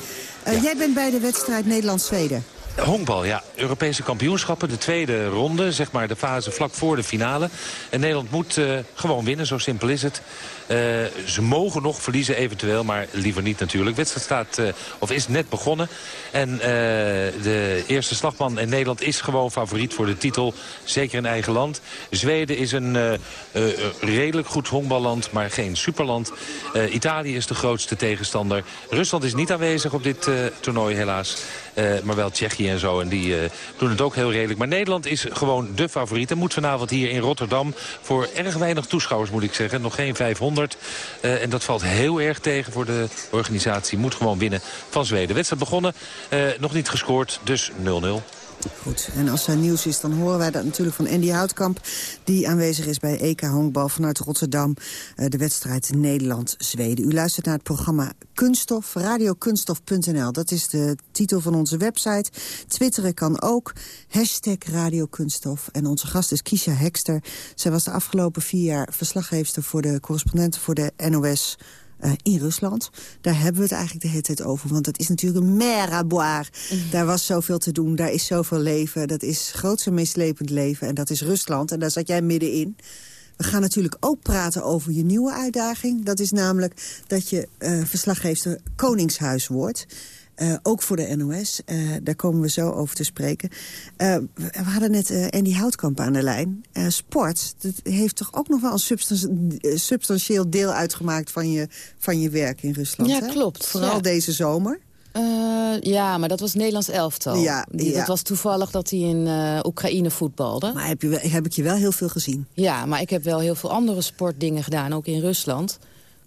Ja. Jij bent bij de wedstrijd Nederland-Zweden. Honkbal, ja. Europese kampioenschappen, de tweede ronde, zeg maar de fase vlak voor de finale. En Nederland moet uh, gewoon winnen, zo simpel is het. Uh, ze mogen nog verliezen eventueel, maar liever niet natuurlijk. Wedstrijd staat, uh, of is net begonnen. En de eerste slagman in Nederland is gewoon favoriet voor de titel. Zeker in eigen land. Zweden is een redelijk goed honkballand, maar geen superland. Italië is de grootste tegenstander. Rusland is niet aanwezig op dit toernooi helaas. Maar wel Tsjechië en zo. En die uh, doen het ook heel redelijk. Maar Nederland is gewoon de favoriet. En moet vanavond hier in Rotterdam voor erg weinig toeschouwers, moet ik zeggen. Nog geen 500. Uh, en dat valt heel erg tegen voor de organisatie. Moet gewoon winnen van Zweden. Wedstrijd begonnen, nog niet gescoord, dus 0-0. Goed, en als er nieuws is, dan horen wij dat natuurlijk van Andy Houtkamp... die aanwezig is bij EK Honkbal vanuit Rotterdam. Uh, de wedstrijd Nederland-Zweden. U luistert naar het programma Kunststof, radiokunststof.nl. Dat is de titel van onze website. Twitteren kan ook, hashtag radiokunststof. En onze gast is Kisha Hekster. Zij was de afgelopen vier jaar verslaggeefster voor de correspondenten voor de NOS... Uh, in Rusland. Daar hebben we het eigenlijk de hele tijd over. Want dat is natuurlijk een mer à boire. Mm. Daar was zoveel te doen, daar is zoveel leven. Dat is groots en meeslepend leven. En dat is Rusland. En daar zat jij middenin. We gaan natuurlijk ook praten over je nieuwe uitdaging. Dat is namelijk dat je uh, verslaggeefster Koningshuis wordt. Uh, ook voor de NOS. Uh, daar komen we zo over te spreken. Uh, we hadden net Andy Houtkamp aan de lijn. sport, dat heeft toch ook nog wel een substan substantieel deel uitgemaakt... van je, van je werk in Rusland, Ja, hè? klopt. Vooral ja. deze zomer. ja, maar dat was Nederlands elftal. Ja. Dat was toevallig dat hij in Oekraïne voetbalde. Maar heb, je, heb ik je wel heel veel gezien. Ja, maar ik heb wel heel veel andere sportdingen gedaan, ook in Rusland.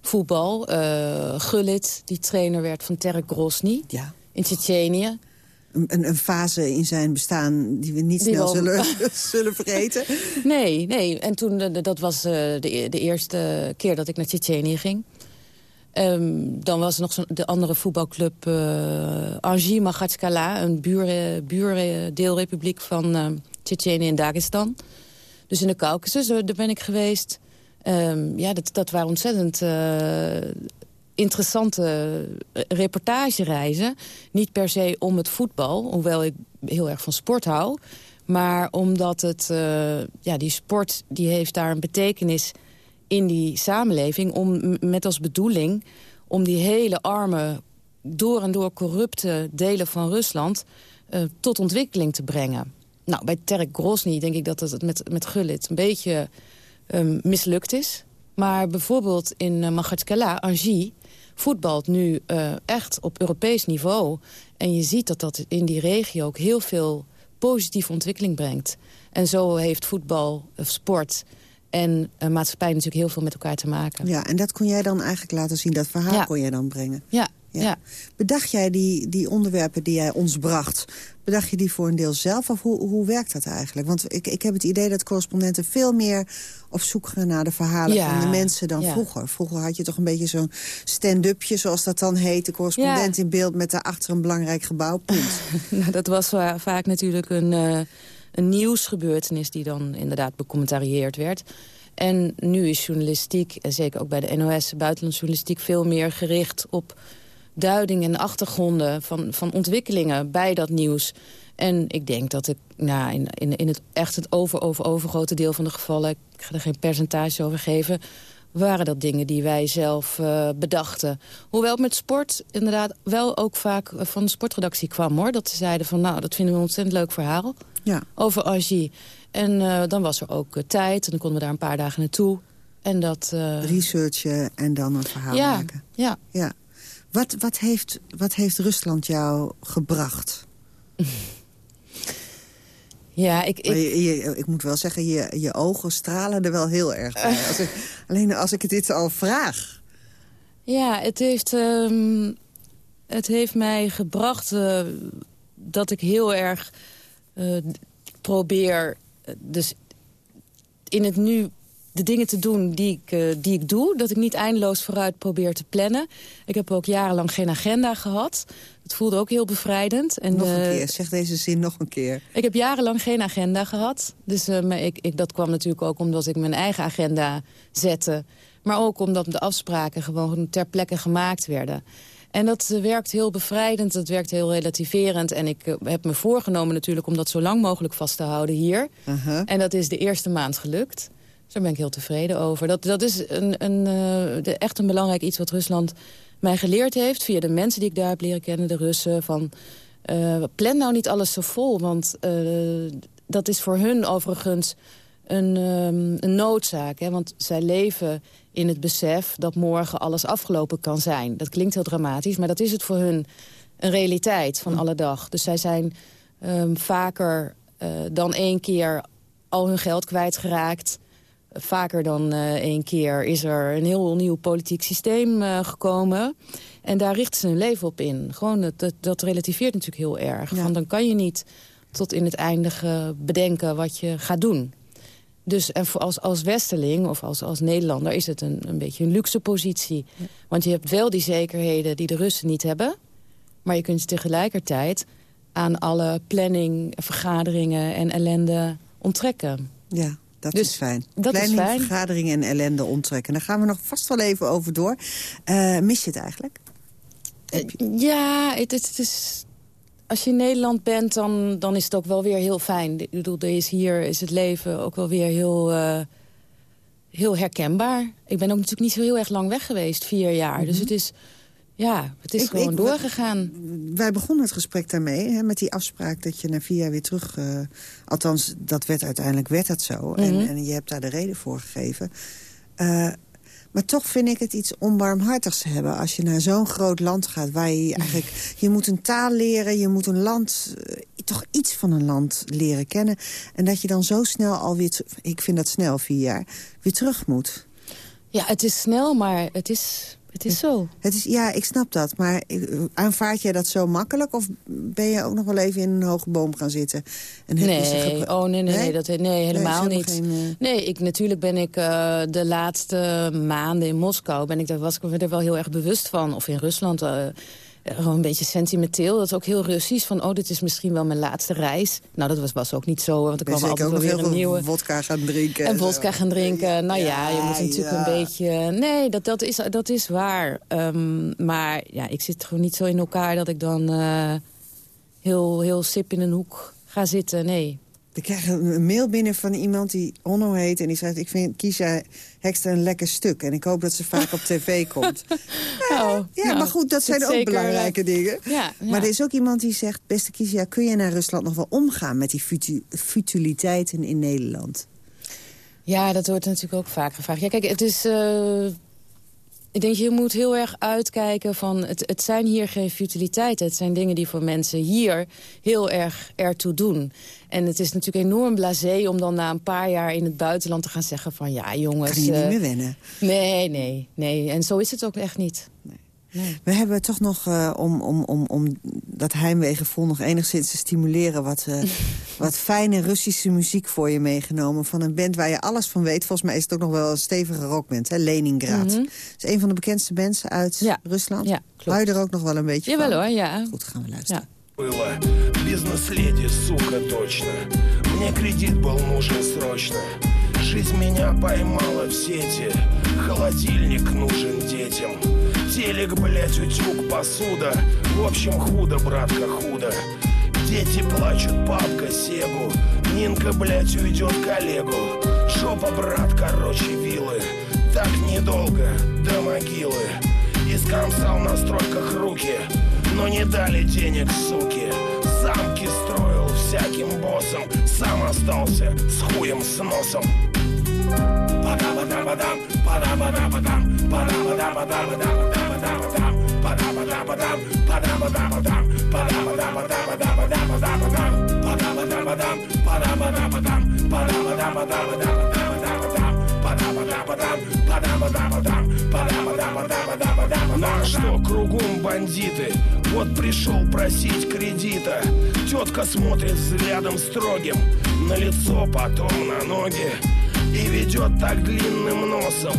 Voetbal, uh, Gullit, die trainer werd van Terek Grosny. Ja. In Tsjetsjenië. Een, een, fase in zijn bestaan die we niet Die snel wel- zullen, zullen vergeten. Nee, nee. En toen, eh, dat was eh, de, de eerste keer dat ik naar Tsjetsjenië ging. Ehm, dan was er nog de andere voetbalclub uh, Anji Magatskala... een buur, buurdeelrepubliek van uh, Tsjetsjenië en Dagestan. Dus in de Caucasus, daar ben ik geweest. Ehm, ja, dat, dat waren ontzettend eh, interessante reportagereizen. Niet per se om het voetbal, hoewel ik heel erg van sport hou. Maar omdat het, eh, ja, die sport die heeft daar een betekenis in die samenleving... Om, met als bedoeling om die hele arme, door en door corrupte delen van Rusland... tot ontwikkeling te brengen. Nou, bij Terek Grosny denk ik dat het met, met Gullit een beetje um, mislukt is. Maar bijvoorbeeld in uh, Magatskala, Angie, voetbalt nu uh, echt op Europees niveau. En je ziet dat dat in die regio ook heel veel positieve ontwikkeling brengt. En zo heeft voetbal, of sport en uh, maatschappij natuurlijk heel veel met elkaar te maken. Ja, en dat kon jij dan eigenlijk laten zien, dat verhaal Ja. kon jij dan brengen. Ja, ja. Bedacht jij die, die onderwerpen die jij ons bracht... bedacht je die voor een deel zelf of hoe, hoe werkt dat eigenlijk? Want ik, ik heb het idee dat correspondenten veel meer op zoek gaan... naar de verhalen Ja, van de mensen dan ja. vroeger. Vroeger had je toch een beetje zo'n stand-upje, zoals dat dan heet... de correspondent in beeld met daarachter een belangrijk gebouw. Nou, dat was va- vaak natuurlijk een, eh, een nieuwsgebeurtenis... die dan inderdaad becommentarieerd werd. En nu is journalistiek, en zeker ook bij de NOS... buitenlandsjournalistiek veel meer gericht op duiding en achtergronden... van, van ontwikkelingen bij dat nieuws. En ik denk dat ik nou, in, in, in het echt het over, over, overgrote deel van de gevallen... ik ga er geen percentage over geven waren dat dingen die wij zelf eh, bedachten. Hoewel het met sport inderdaad wel ook vaak eh, van de sportredactie kwam. hoor. Dat ze zeiden van nou, dat vinden we een ontzettend leuk verhaal. Ja. Over Angie. En eh, dan was er ook tijd en dan konden we daar een paar dagen naartoe. En dat... Researchen en dan een verhaal ja, maken. ja. Ja. Wat, wat, heeft, wat heeft Rusland jou gebracht? Ja, ik, ik, je, je- ik moet wel zeggen, je, je ogen stralen er wel heel erg bij. Als ik, alleen als ik dit al vraag. Ja, het heeft, ehm, het heeft mij gebracht eh, dat ik heel erg eh, probeer... eh, dus in het nu de dingen te doen die ik, eh, die ik doe. Dat ik niet eindeloos vooruit probeer te plannen. Ik heb ook jarenlang geen agenda gehad. Dat voelde ook heel bevrijdend. En, Nog een eh, keer, zeg deze zin nog een keer. ik heb jarenlang geen agenda gehad. Dus eh, maar ik, ik, dat kwam natuurlijk ook omdat ik mijn eigen agenda zette. Maar ook omdat de afspraken gewoon ter plekke gemaakt werden. En dat werkt heel bevrijdend, dat werkt heel relativerend. En ik heb me voorgenomen natuurlijk om dat zo lang mogelijk vast te houden hier. En dat is de eerste maand gelukt. Daar ben ik heel tevreden over. Dat, dat is een, een, eh, de, echt een belangrijk iets wat Rusland mij geleerd heeft... via de mensen die ik daar heb leren kennen, de Russen... van eh, plan nou niet alles zo vol, want eh, dat is voor hun overigens een, ehm, een noodzaak. Hè? Want zij leven in het besef dat morgen alles afgelopen kan zijn. Dat klinkt heel dramatisch, maar dat is het voor hun een realiteit van alle dag. Dus zij zijn ehm, vaker dan één keer al hun geld kwijtgeraakt. Vaker dan eh, één keer is er een heel nieuw politiek systeem eh, gekomen. En daar richten ze hun leven op in. Gewoon dat, dat, dat relativeert natuurlijk heel erg. Want dan kan je niet tot in het eindige bedenken wat je gaat doen. Dus en voor als, als westerling of als, als Nederlander is het een, een beetje een luxe positie. Want je hebt wel die zekerheden die de Russen niet hebben. Maar je kunt tegelijkertijd aan alle planning, vergaderingen en ellende onttrekken. Ja, dat Dus is fijn. dat is fijn. vergaderingen en ellende onttrekken. Daar gaan we nog vast wel even over door. Eh, mis je het eigenlijk? Ja, het, het is, als je in Nederland bent, dan, dan is het ook wel weer heel fijn. Ik bedoel, er is hier is het leven ook wel weer heel, eh, heel herkenbaar. Ik ben ook natuurlijk niet zo heel erg lang weg geweest, vier jaar. Dus het is, ja, het is Ik- gewoon ik- doorgegaan. Wij begonnen het gesprek daarmee, hè, met die afspraak dat je na vier jaar weer terug... eh, althans, dat werd uiteindelijk werd dat zo. en, Mhm. en je hebt daar de reden voor gegeven. Eh, maar toch vind ik het iets onbarmhartigs hebben als je naar zo'n groot land gaat... waar je eigenlijk... Je moet een taal leren, je moet een land... eh, toch iets van een land leren kennen. En dat je dan zo snel alweer... Ik vind dat snel, vier jaar, weer terug moet. Ja, het is snel, maar het is, het is zo. Het is, ja, ik snap dat. Maar aanvaard jij dat zo makkelijk? Of ben je ook nog wel even in een hoge boom gaan zitten? En Nee, oh nee, nee, nee, dat, nee helemaal Nee, niet. geen, eh, Nee, ik, natuurlijk ben ik eh, de laatste maanden in Moskou... Ben ik, daar was ik me er wel heel erg bewust van. Of in Rusland, eh, gewoon een beetje sentimenteel. Dat is ook heel Russisch, van oh, dit is misschien wel mijn laatste reis. Nou, dat was, was ook niet zo, want er Ben kwam altijd wel ook weer nog een nieuwe... vodka gaan drinken. En vodka gaan drinken. Nou ja, je moet natuurlijk ja. een beetje... Nee, dat, dat, is, dat is waar. Ehm, maar ja, ik zit gewoon niet zo in elkaar dat ik dan eh, heel, heel sip in een hoek ga zitten. Nee. Ik krijg een mail binnen van iemand die Onno heet... en die zegt, ik vind Kisha Hekster een lekker stuk. En ik hoop dat ze vaak op tv komt. Oh, ja, nou, maar goed, dat zijn ook zeker, belangrijke eh, dingen. Ja, ja. Maar er is ook iemand die zegt... beste Kisha, kun je naar Rusland nog wel omgaan... met die futu futiliteiten in Nederland? Ja, dat wordt natuurlijk ook vaak gevraagd. Ja, kijk, het is... eh, ik denk, je moet heel erg uitkijken van... Het, het zijn hier geen futiliteiten. Het zijn dingen die voor mensen hier heel erg ertoe doen. En het is natuurlijk enorm blasé om dan na een paar jaar in het buitenland te gaan zeggen van... ja, jongens... Kan je niet eh, meer wennen. Nee, nee, nee. En zo is het ook echt niet. We hebben toch nog, eh, om, om, om, om dat heimweegevoel nog enigszins te stimuleren... Wat, eh, wat fijne Russische muziek voor je meegenomen. Van een band waar je alles van weet. Volgens mij is het ook nog wel een stevige rockband, hè? Leningrad. Mhm. Het is een van de bekendste bands uit Rusland. Ja, Hou je er ook nog wel een beetje Jawel van? hoor, ja. Goed, gaan we luisteren. Было бизнес-леди, сука, точно Мне кредит был нужен срочно Жизнь меня поймала в сети Холодильник нужен детям Телек, блять, утюг, посуда. В общем, худо, братка, худо. Дети плачут, папка, сегу. Нинка, блять, уйдет к Олегу. Жопа, брат, короче, вилы. Так недолго, до могилы. Искромсал на стройках руки. Но не дали денег, суки. Замки строил всяким боссом. Сам остался с хуем с носом. Падабадабадам, падабадабадабадам, падабадабадам, падабадабадам, падабадабадабадабадабадабадам, падабадабадам, падабадабадам, падабадабадабадабадабадабадам, падабадабадам, падабадабадам, падабадабадабадабадабадам. Ну а что, кругом бандиты Вот пришел просить кредита Тетка смотрит взглядом строгим На лицо, потом на ноги И ведет так длинным носом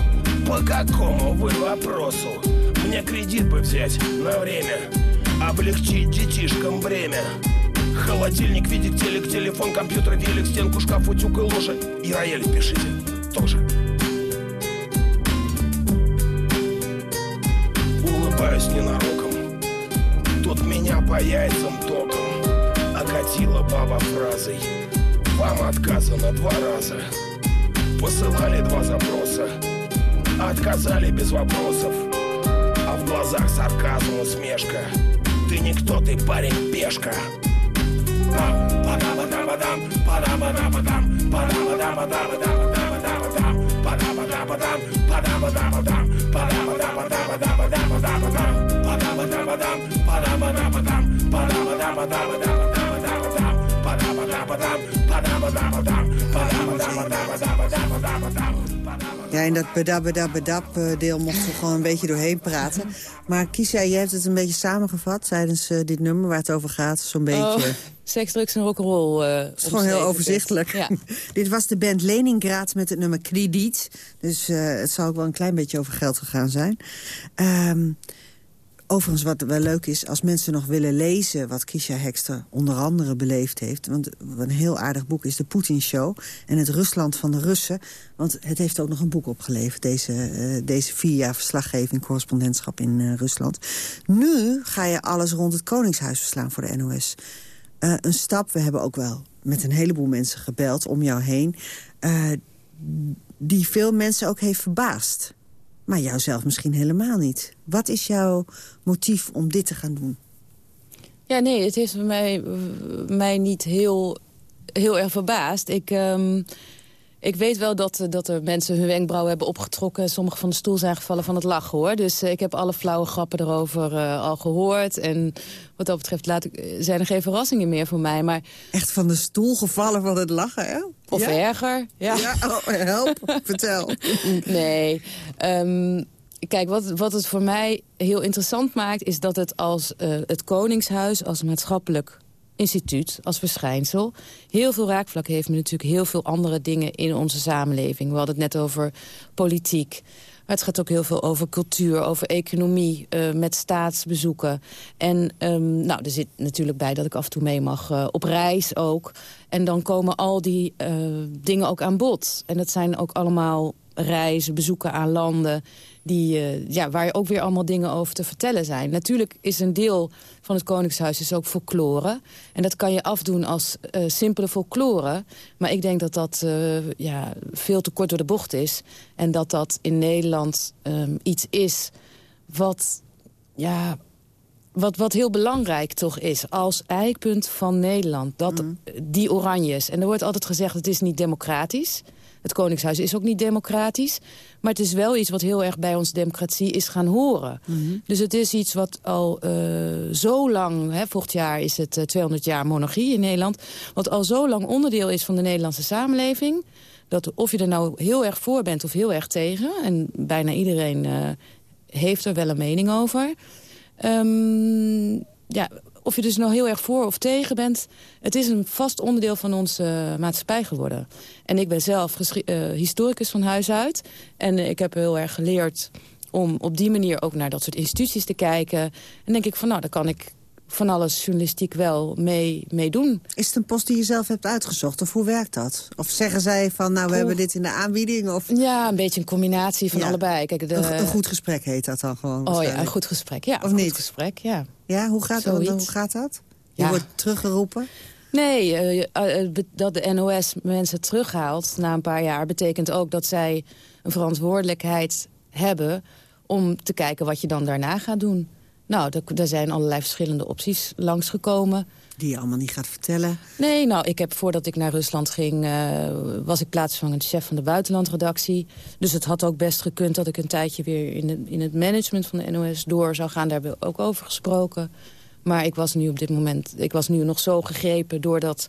По какому вы вопросу? Мне кредит бы взять на время. Облегчить детишкам бремя Холодильник, видик, телек, телефон, компьютер, велик, стенку, шкаф, утюг и ложа И рояль пишите тоже. Улыбаюсь ненароком. Тут меня по яйцам током. Окатила баба фразой. Вам отказано два раза. Посылали два запроса. Отказали без вопросов глазах сарказм усмешка. Ты никто, ты парень пешка. Падабадабадам, падабадабадам, падабадабадабадабадабадабадам, падабадабадам, падабадабадам, Ja, in dat eh, deel mochten we gewoon een beetje doorheen praten. Maar Kisha, je hebt het een beetje samengevat tijdens eh, dit nummer waar het over gaat. Zo'n beetje... Oh, seks, drugs en rock'n'roll. eh Het is gewoon heel overzichtelijk. Ja. Dit was de band Leningrad met het nummer Krediet. Dus eh, het zal ook wel een klein beetje over geld gegaan zijn. Ehm, overigens, wat wel leuk is, als mensen nog willen lezen... wat Kisha Hekster onder andere beleefd heeft... want een heel aardig boek is De Poetin Show... en het Rusland van de Russen. Want het heeft ook nog een boek opgeleverd... deze, eh, deze vier jaar verslaggeving, correspondentschap in eh, Rusland. Nu ga je alles rond het Koningshuis verslaan voor de NOS. Eh, een stap, we hebben ook wel met een heleboel mensen gebeld om jou heen... die veel mensen ook heeft verbaasd. Maar jouzelf misschien helemaal niet. Wat is jouw motief om dit te gaan doen? Ja, nee, het heeft mij, mij niet heel, heel erg verbaasd. Ik, ehm, ik weet wel dat, dat er mensen hun wenkbrauwen hebben opgetrokken... sommigen van de stoel zijn gevallen van het lachen, hoor. Dus eh, ik heb alle flauwe grappen erover eh, al gehoord. En wat dat betreft laat ik, eh, zijn er geen verrassingen meer voor mij. Maar, Echt van de stoel gevallen van het lachen, hè? of Ja? erger. Ja. Ja, oh, help, vertel. Nee. Ehm, kijk, wat, wat het voor mij heel interessant maakt... is dat het als eh, het Koningshuis, als maatschappelijk instituut, als verschijnsel... heel veel raakvlak heeft met natuurlijk heel veel andere dingen in onze samenleving. We hadden het net over politiek. Maar het gaat ook heel veel over cultuur, over economie, eh, met staatsbezoeken. En ehm, nou, er zit natuurlijk bij dat ik af en toe mee mag eh, op reis ook. En dan komen al die eh, dingen ook aan bod. En dat zijn ook allemaal reizen, bezoeken aan landen... Die, uh, ja, waar ook weer allemaal dingen over te vertellen zijn. Natuurlijk is een deel van het Koningshuis is ook folklore. En dat kan je afdoen als uh, simpele folklore. Maar ik denk dat dat uh, ja, veel te kort door de bocht is. En dat dat in Nederland um, iets is wat... Ja, wat, wat heel belangrijk toch is als eikpunt van Nederland. Dat, mm. Die oranjes. En er wordt altijd gezegd het is niet democratisch. Het Koningshuis is ook niet democratisch. Maar het is wel iets wat heel erg bij onze democratie is gaan horen. Mm -hmm. Dus het is iets wat al uh, zo lang... Hè, volgend jaar is het uh, 200 jaar monarchie in Nederland... wat al zo lang onderdeel is van de Nederlandse samenleving... dat of je er nou heel erg voor bent of heel erg tegen... en bijna iedereen uh, heeft er wel een mening over... Um, ja, of je dus nou heel erg voor of tegen bent... het is een vast onderdeel van onze uh, maatschappij geworden. En ik ben zelf uh, historicus van huis uit. En uh, ik heb heel erg geleerd om op die manier ook naar dat soort instituties te kijken. En denk ik van, nou, daar kan ik van alles journalistiek wel mee, mee doen. Is het een post die je zelf hebt uitgezocht? Of hoe werkt dat? Of zeggen zij van, nou, we Oeh. hebben dit in de aanbieding? Of... Ja, een beetje een combinatie van ja. allebei. Kijk, de... een, een, goed gesprek heet dat dan gewoon? Oh ja, een goed gesprek. Ja, of een niet? goed gesprek, ja. Ja, hoe gaat, dat, hoe gaat dat? Je ja. wordt teruggeroepen? Nee, uh, uh, dat de NOS mensen terughaalt na een paar jaar... betekent ook dat zij een verantwoordelijkheid hebben... om te kijken wat je dan daarna gaat doen. Nou, er zijn allerlei verschillende opties langsgekomen. Die je allemaal niet gaat vertellen? Nee, nou, ik heb voordat ik naar Rusland ging... Uh, was ik plaatsvangend chef van de buitenlandredactie. Dus het had ook best gekund dat ik een tijdje weer... in, de, in het management van de NOS door zou gaan. Daar hebben we ook over gesproken. Maar ik was nu op dit moment... ik was nu nog zo gegrepen door dat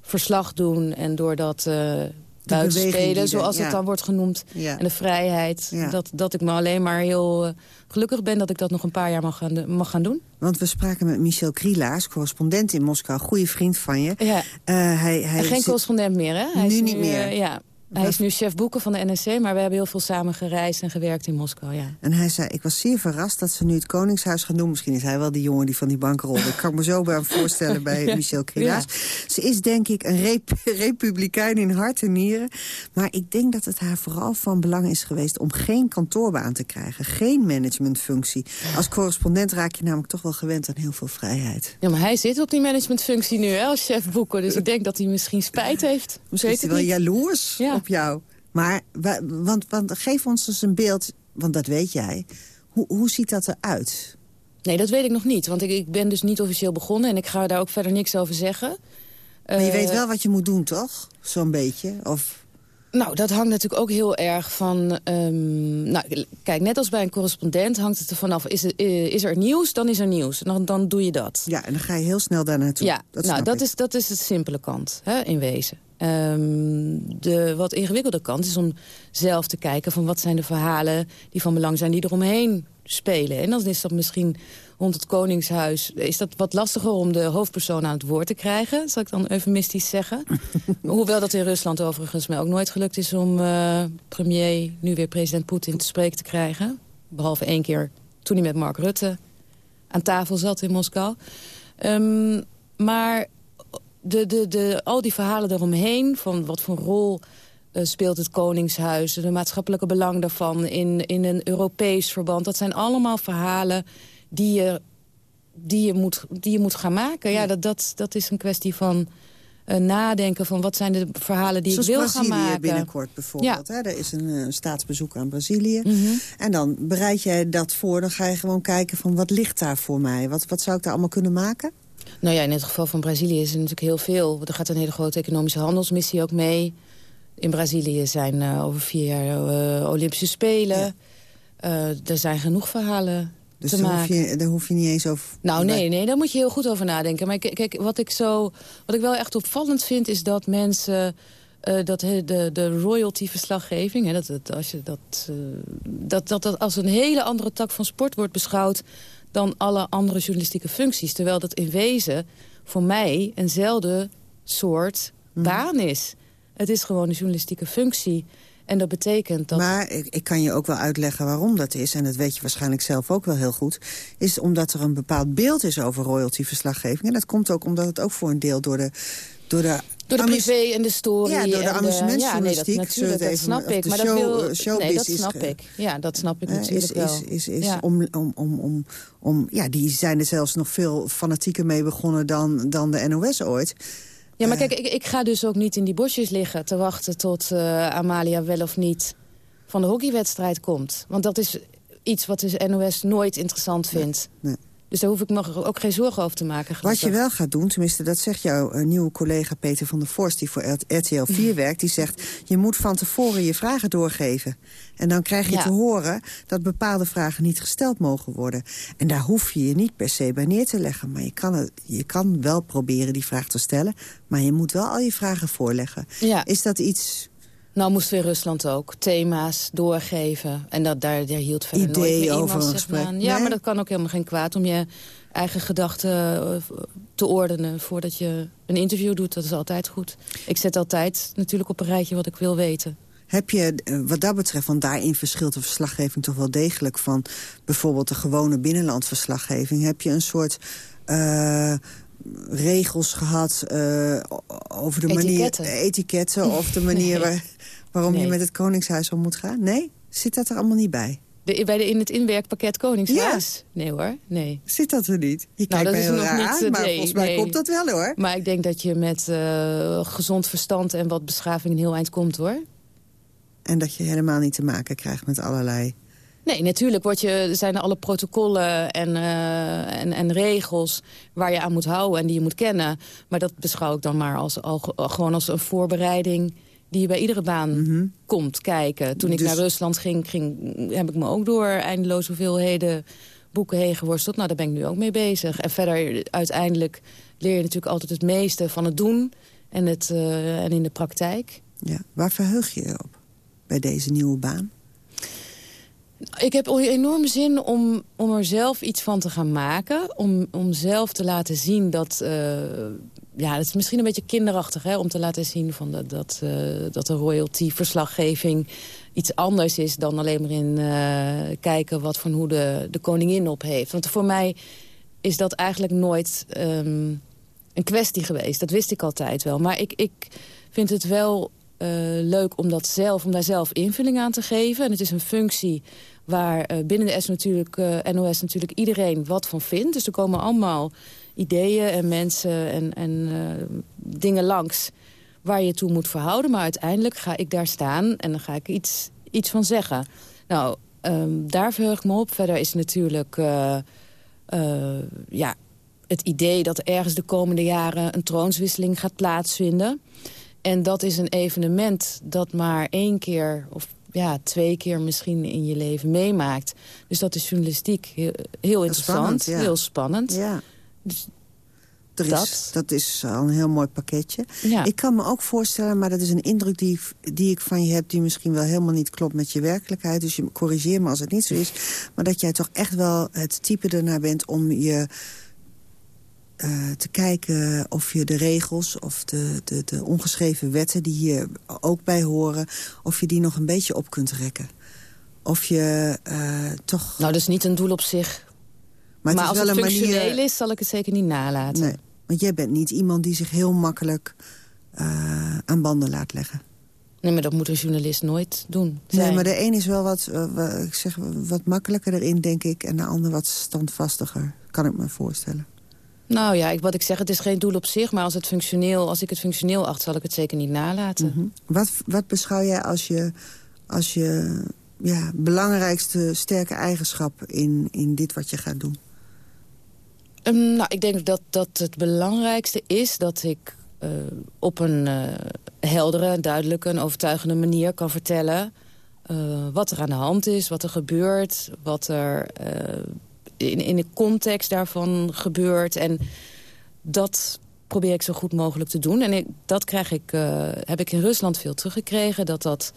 verslag doen... en door dat... Uh, buitenspelen, zoals ja. het dan wordt genoemd. Ja. En de vrijheid. Ja. Dat, dat ik me alleen maar heel uh, gelukkig ben dat ik dat nog een paar jaar mag gaan, mag gaan doen. Want we spraken met Michel Krielaars, correspondent in Moskou. Goede vriend van je. Ja. Uh, hij, hij en geen zit... correspondent meer, hè? Hij nu is niet meer. Uh, ja. Hij is nu chef boeken van de NSC, maar we hebben heel veel samen gereisd en gewerkt in Moskou, ja. En hij zei, ik was zeer verrast dat ze nu het Koningshuis gaan doen. Misschien is hij wel die jongen die van die bank rolde. Ik kan me zo bij hem voorstellen bij ja. Michel Krielaars. Ja. Ze is denk ik een rep republikein in hart en nieren. Maar ik denk dat het haar vooral van belang is geweest... om geen kantoorbaan te krijgen, geen managementfunctie. Als correspondent raak je namelijk toch wel gewend aan heel veel vrijheid. Ja, maar hij zit op die managementfunctie nu hè, als chef boeken. Dus ik denk dat hij misschien spijt heeft. Misschien is hij wel niet. jaloers ja. Op jou. Maar, want, want geef ons eens een beeld, want dat weet jij. Hoe, hoe ziet dat eruit? Nee, dat weet ik nog niet. Want ik, ik ben dus niet officieel begonnen en ik ga daar ook verder niks over zeggen. Maar je uh, weet wel wat je moet doen, toch? Zo'n beetje? Of... Nou, dat hangt natuurlijk ook heel erg van... Um, nou, kijk, net als bij een correspondent hangt het er vanaf... is er, is er nieuws, dan is er nieuws. Dan, dan doe je dat. Ja, en dan ga je heel snel daar naartoe. Ja, dat nou, dat is, dat is de simpele kant, hè, in wezen. Um, de wat ingewikkelde kant is om zelf te kijken... van wat zijn de verhalen die van belang zijn die eromheen spelen. En dan is dat misschien rond het Koningshuis... is dat wat lastiger om de hoofdpersoon aan het woord te krijgen. Zal ik dan eufemistisch zeggen. Hoewel dat in Rusland overigens mij ook nooit gelukt is... om uh, premier, nu weer president Poetin, te spreken te krijgen. Behalve één keer toen hij met Mark Rutte aan tafel zat in Moskou. Um, maar de, de, de, al die verhalen eromheen, van wat voor rol uh, speelt het Koningshuis... de maatschappelijke belang daarvan in, in een Europees verband... dat zijn allemaal verhalen die je, die je, moet, die je moet gaan maken. Ja, dat, dat, dat is een kwestie van uh, nadenken van wat zijn de verhalen die Zoals ik wil Brazilië gaan maken. binnenkort bijvoorbeeld. Ja. Hè? Er is een uh, staatsbezoek aan Brazilië. Mm -hmm. En dan bereid jij dat voor. Dan ga je gewoon kijken van wat ligt daar voor mij? Wat, wat zou ik daar allemaal kunnen maken? Nou ja, in het geval van Brazilië is er natuurlijk heel veel. Er gaat een hele grote economische handelsmissie ook mee. In Brazilië zijn uh, over vier jaar uh, Olympische Spelen. Ja. Uh, er zijn genoeg verhalen dus te daar maken. Hoef je, daar hoef je niet eens over... Nou nee, nee, daar moet je heel goed over nadenken. Maar kijk, wat ik, zo, wat ik wel echt opvallend vind... is dat mensen... Uh, dat de, de royalty-verslaggeving, dat, dat, als je dat, uh, dat, dat dat als een hele andere tak van sport wordt beschouwd dan alle andere journalistieke functies. Terwijl dat in wezen voor mij eenzelfde soort mm. baan is. Het is gewoon een journalistieke functie. En dat betekent dat... Maar ik, ik, kan je ook wel uitleggen waarom dat is... en dat weet je waarschijnlijk zelf ook wel heel goed... is omdat er een bepaald beeld is over royalty-verslaggeving. En dat komt ook omdat het ook voor een deel door de... Door de door de privé en de story. Ja, door de en amusementsjournalistiek. Ja, nee, dat, natuurlijk, dat snap ik. Maar dat wil... Nee, dat snap is, ik. Ja, dat snap ik uh, natuurlijk is. Is, is, is om, om, om, om, om, ja, die zijn er zelfs nog veel fanatieker mee begonnen dan, dan de NOS ooit. Ja, maar kijk, ik, ik ga dus ook niet in die bosjes liggen... te wachten tot uh, Amalia wel of niet van de hockeywedstrijd komt. Want dat is iets wat de NOS nooit interessant vindt. Nee, nee. Dus daar hoef ik me ook geen zorgen over te maken. Wat je wel gaat doen, tenminste dat zegt jouw uh, nieuwe collega Peter van der Vorst... die voor RTL 4 werkt, die zegt... je moet van tevoren je vragen doorgeven. En dan krijg je Ja. te horen dat bepaalde vragen niet gesteld mogen worden. En daar hoef je je niet per se bij neer te leggen. Maar je kan, het, je kan wel proberen die vraag te stellen... maar je moet wel al je vragen voorleggen. Ja. Is dat iets... Nou moesten we in Rusland ook thema's doorgeven. En dat, daar, daar hield verder nooit Ideeën meer over iemand een zich gesprek. aan. Ja, Nee? maar dat kan ook helemaal geen kwaad om je eigen gedachten eh, te ordenen... voordat je een interview doet. Dat is altijd goed. Ik zet altijd natuurlijk op een rijtje wat ik wil weten. Heb je, eh, wat dat betreft, want daarin verschilt de verslaggeving toch wel degelijk van bijvoorbeeld de gewone binnenlandverslaggeving. Heb je een soort eh, regels gehad eh, over de Etiketten. manier, etiketten of de manier Nee. waar- waarom je met het Koningshuis om moet gaan? Nee? Zit dat er allemaal niet bij? De, bij de, in het inwerkpakket Koningshuis? Nee hoor, nee. Zit dat er niet? Je Nou, kijkt mij is heel raar niet, aan, maar nee, volgens mij nee. komt dat wel hoor. Maar ik denk dat je met eh, gezond verstand en wat beschaving een heel eind komt hoor. En dat je helemaal niet te maken krijgt met allerlei... Nee, natuurlijk word je, zijn er alle protocollen en, eh, en, en regels waar je aan moet houden en die je moet kennen. Maar dat beschouw ik dan maar als, al, gewoon als een voorbereiding die je bij iedere baan komt kijken. Toen ik Dus- naar Rusland ging, ging, heb ik me ook door eindeloze hoeveelheden boeken heen geworsteld. Nou, daar ben ik nu ook mee bezig. En verder, uiteindelijk leer je natuurlijk altijd het meeste van het doen en, het, eh, en in de praktijk. Ja. Waar verheug je je op bij deze nieuwe baan? Ik heb een enorme zin om, om er zelf iets van te gaan maken. Om, om zelf te laten zien dat... eh, ja, het is misschien een beetje kinderachtig hè, om te laten zien van dat, dat, eh, dat de royalty-verslaggeving iets anders is dan alleen maar in eh, kijken wat voor hoe de, de koningin op heeft. Want voor mij is dat eigenlijk nooit ehm, een kwestie geweest. Dat wist ik altijd wel. Maar ik, ik vind het wel eh, leuk om, dat zelf, om daar zelf invulling aan te geven. En het is een functie waar binnen de S natuurlijk, NOS natuurlijk iedereen wat van vindt. Dus er komen allemaal ideeën en mensen en, en eh, dingen langs waar je toe moet verhouden. Maar uiteindelijk ga ik daar staan en dan ga ik iets, iets van zeggen. Nou, ehm, daar verheug ik me op. Verder is natuurlijk eh, eh, ja, het idee dat er ergens de komende jaren... een troonswisseling gaat plaatsvinden. En dat is een evenement dat maar één keer... of ja, twee keer misschien in je leven meemaakt. Dus dat is journalistiek heel, heel interessant, spannend, ja. heel spannend. Ja. Dus Er is, dat. dat is al een heel mooi pakketje. Ja. Ik kan me ook voorstellen, maar dat is een indruk die, die ik van je heb... die misschien wel helemaal niet klopt met je werkelijkheid. Dus je corrigeer me als het niet zo is. Maar dat jij toch echt wel het type ernaar bent om je... eh, te kijken of je de regels of de, de, de ongeschreven wetten die hier ook bij horen... of je die nog een beetje op kunt rekken. Of je eh, toch... Nou, dat is niet een doel op zich. Maar, Maar, het is als wel het functioneel manier... is, zal ik het zeker niet nalaten. Nee, want jij bent niet iemand die zich heel makkelijk eh, aan banden laat leggen. Nee, maar dat moet een journalist nooit doen. Nee, maar de een is wel wat, eh, ik zeg, wat makkelijker erin, denk ik. En de ander wat standvastiger, kan ik me voorstellen. Nou ja, ik, wat ik zeg, het is geen doel op zich. Maar als, het functioneel, als ik het functioneel acht, zal ik het zeker niet nalaten. Mhm. wat, wat beschouw jij als je, als je ja, belangrijkste sterke eigenschap in, in dit wat je gaat doen? Ehm, nou, ik denk dat, dat het belangrijkste is dat ik eh, op een eh, heldere, duidelijke en overtuigende manier kan vertellen... eh, wat er aan de hand is, wat er gebeurt, wat er in, in de context daarvan gebeurt. En dat probeer ik zo goed mogelijk te doen. En ik, dat krijg ik, heb ik in Rusland veel teruggekregen, dat, dat,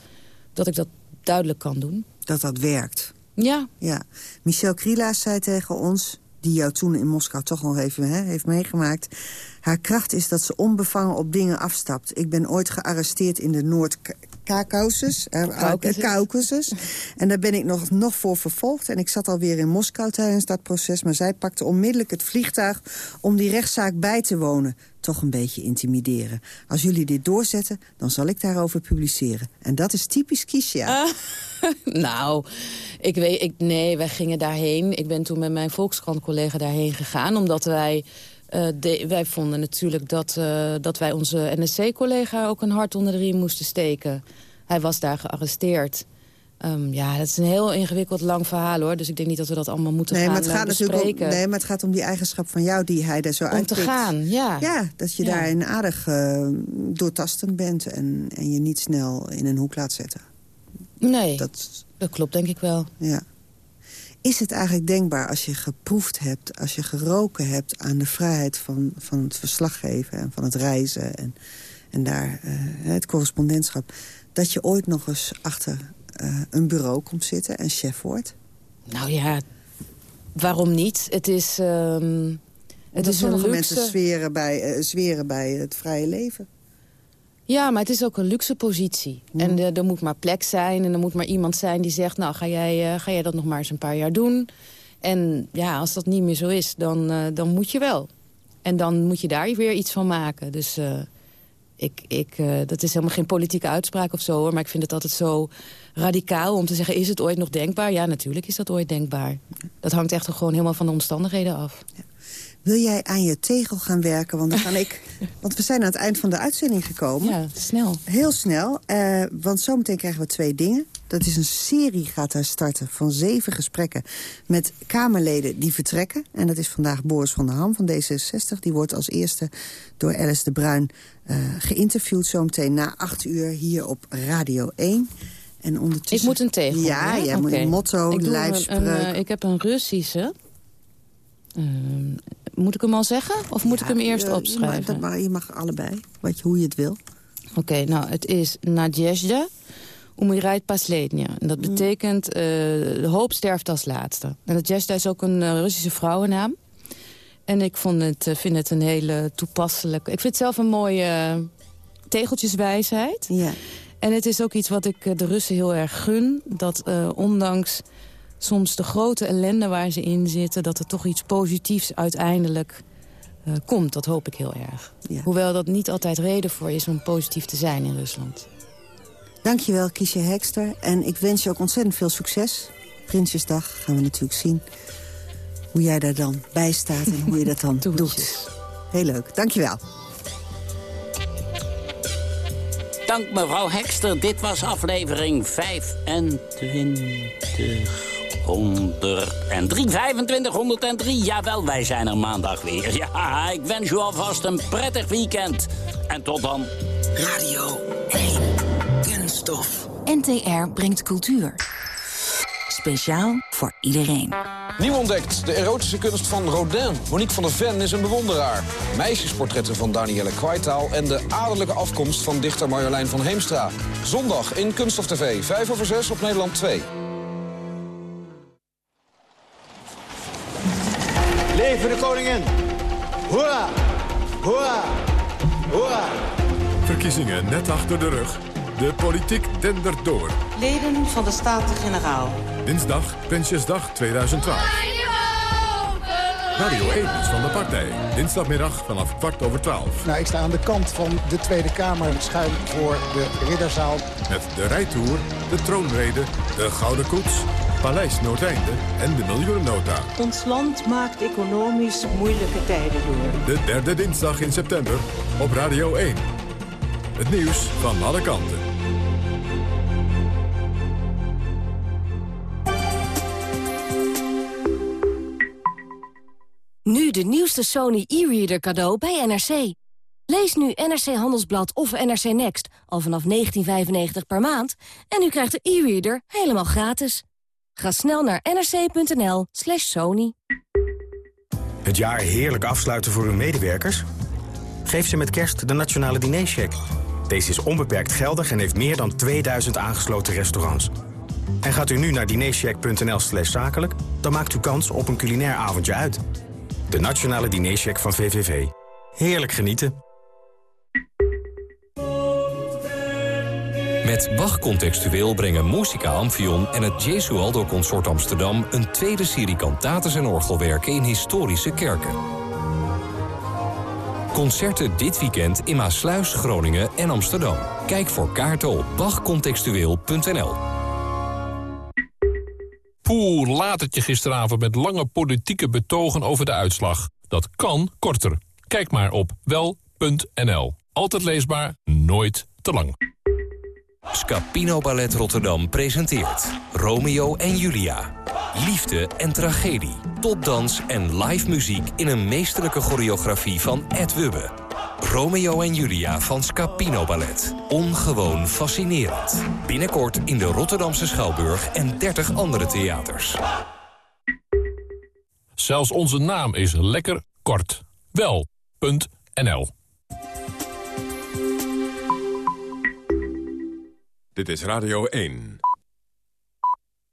dat ik dat duidelijk kan doen. Dat dat werkt. Ja. Ja. Michel Krielaas zei tegen ons... die jou toen in Moskou toch nog even hè, heeft meegemaakt. Haar kracht is dat ze onbevangen op dingen afstapt. Ik ben ooit gearresteerd in de Noord... Caucasus, Caucasus. En daar ben ik nog, nog voor vervolgd. En ik zat alweer in Moskou tijdens dat proces. Maar zij pakte onmiddellijk het vliegtuig om die rechtszaak bij te wonen. Toch een beetje intimideren. Als jullie dit doorzetten, dan zal ik daarover publiceren. En dat is typisch Kiesja. nou, ik weet, ik, nee, wij gingen daarheen. Ik ben toen met mijn Volkskrant-collega daarheen gegaan... omdat wij uh, wij vonden natuurlijk dat, uh, dat wij onze NSC-collega ook een hart onder de riem moesten steken. Hij was daar gearresteerd. Um, ja, dat is een heel ingewikkeld lang verhaal hoor. Dus ik denk niet dat we dat allemaal moeten nee, gaan maar het uh, gaat. Natuurlijk om, nee, maar het gaat om die eigenschap van jou die hij daar zo uit. Om te gaan, ja. Ja, dat je ja. daarin aardig doortastend bent... En, en je niet snel in een hoek laat zetten. Nee, dat, dat klopt denk ik wel. Ja. Is het eigenlijk denkbaar als je geproefd hebt, als je geroken hebt... aan de vrijheid van, van het verslaggeven en van het reizen en, en daar uh, het correspondentschap... dat je ooit nog eens achter uh, een bureau komt zitten en chef wordt? Nou ja, waarom niet? Het is, um, het is sommige een luxe... mensen zweren bij, uh, zweren bij het vrije leven. Ja, maar het is ook een luxe positie. Mm. En uh, er moet maar plek zijn en er moet maar iemand zijn die zegt... nou, ga jij, uh, ga jij dat nog maar eens een paar jaar doen? En ja, als dat niet meer zo is, dan, uh, dan moet je wel. En dan moet je daar weer iets van maken. Dus ik, ik, dat is helemaal geen politieke uitspraak of zo, hoor. Maar ik vind het altijd zo radicaal om te zeggen... is het ooit nog denkbaar? Ja, natuurlijk is dat ooit denkbaar. Dat hangt echt gewoon helemaal van de omstandigheden af. Ja. Wil jij aan je tegel gaan werken? Want dan kan ik. Want we zijn aan het eind van de uitzending gekomen. Ja, snel. Heel snel. Uh, want zometeen krijgen we twee dingen. Dat is een serie gaat daar starten van zeven gesprekken met Kamerleden die vertrekken. En dat is vandaag Boris van der Ham van D66. Die wordt als eerste door Alice de Bruin uh, geïnterviewd. Zometeen na acht uur hier op Radio 1. En ondertussen... Ik moet een tegel. Ja, jij okay. moet een motto, ik lijfspreuk. Een, een, uh, ik heb een Russische. Ehm, moet ik hem al zeggen? Of moet ik hem eerst opschrijven? Je mag, je mag allebei, wat je, hoe je het wil. Oké, nou, het is Nadjezda Umirait En dat mm. betekent eh, hoop sterft als laatste. En is ook een eh, Russische vrouwennaam. En ik vond het, eh, vind het een hele toepasselijke... Ik vind het zelf een mooie tegeltjeswijsheid. Ja. En het is ook iets wat ik de Russen heel erg gun. Dat ondanks soms de grote ellende waar ze in zitten... dat er toch iets positiefs uiteindelijk uh, komt. Dat hoop ik heel erg. Ja. Hoewel dat niet altijd reden voor is om positief te zijn in Rusland. Dankjewel, Kiesje Hekster. En ik wens je ook ontzettend veel succes. Prinsjesdag gaan we natuurlijk zien hoe jij daar dan bij staat... en hoe je dat dan doet. Heel leuk. Dankjewel. Dank mevrouw Hekster. Dit was aflevering 25... 103, 2503. Jawel, wij zijn er maandag weer. Ja, ik wens u alvast een prettig weekend. En tot dan. Radio 1. Kunststof. NTR brengt cultuur. Speciaal voor iedereen. Nieuw ontdekt, de erotische kunst van Rodin. Monique van der Ven is een bewonderaar. Meisjesportretten van Danielle Kwaitaal... en de adellijke afkomst van dichter Marjolein van Heemstra. Zondag in Kunststof TV, 5 over 6 op Nederland 2. Leven de koningin! Hoera! Hoera! Hoera! Verkiezingen net achter de rug. De politiek dendert door. Leden van de Staten-Generaal. Dinsdag, Prinsjesdag 2012. Radio 1 is van de partij. Dinsdagmiddag vanaf kwart over twaalf. Nou, ik sta aan de kant van de Tweede Kamer, schuin voor de Ridderzaal. Met de rijtour, de troonrede, de Gouden Koets, Paleis Noordeinde en de miljoenennota. Ons land maakt economisch moeilijke tijden door. De derde dinsdag in september op Radio 1. Het nieuws van alle kanten. Nu de nieuwste Sony e-reader cadeau bij NRC. Lees nu NRC Handelsblad of NRC Next al vanaf 19,95 per maand... en u krijgt de e-reader helemaal gratis. Ga snel naar nrc.nl slash sony. Het jaar heerlijk afsluiten voor uw medewerkers? Geef ze met kerst de Nationale Dinercheck. Deze is onbeperkt geldig en heeft meer dan 2000 aangesloten restaurants. En gaat u nu naar dinercheck.nl slash zakelijk... dan maakt u kans op een culinair avondje uit. De Nationale Dinercheck van VVV. Heerlijk genieten. Met Bach Contextueel brengen Musica Amphion en het Jesualdo Consort Amsterdam... een tweede serie kantates en orgelwerken in historische kerken. Concerten dit weekend in Maasluis, Groningen en Amsterdam. Kijk voor kaarten op bachcontextueel.nl. Het je gisteravond met lange politieke betogen over de uitslag. Dat kan korter. Kijk maar op wel.nl. Altijd leesbaar, nooit te lang. Scapino Ballet Rotterdam presenteert Romeo en Julia. Liefde en tragedie, topdans en live muziek in een meesterlijke choreografie van Ed Wubbe. Romeo en Julia van Scapino Ballet. Ongewoon fascinerend. Binnenkort in de Rotterdamse Schouwburg en 30 andere theaters. Zelfs onze naam is lekker kort. Wel.nl Dit is Radio 1.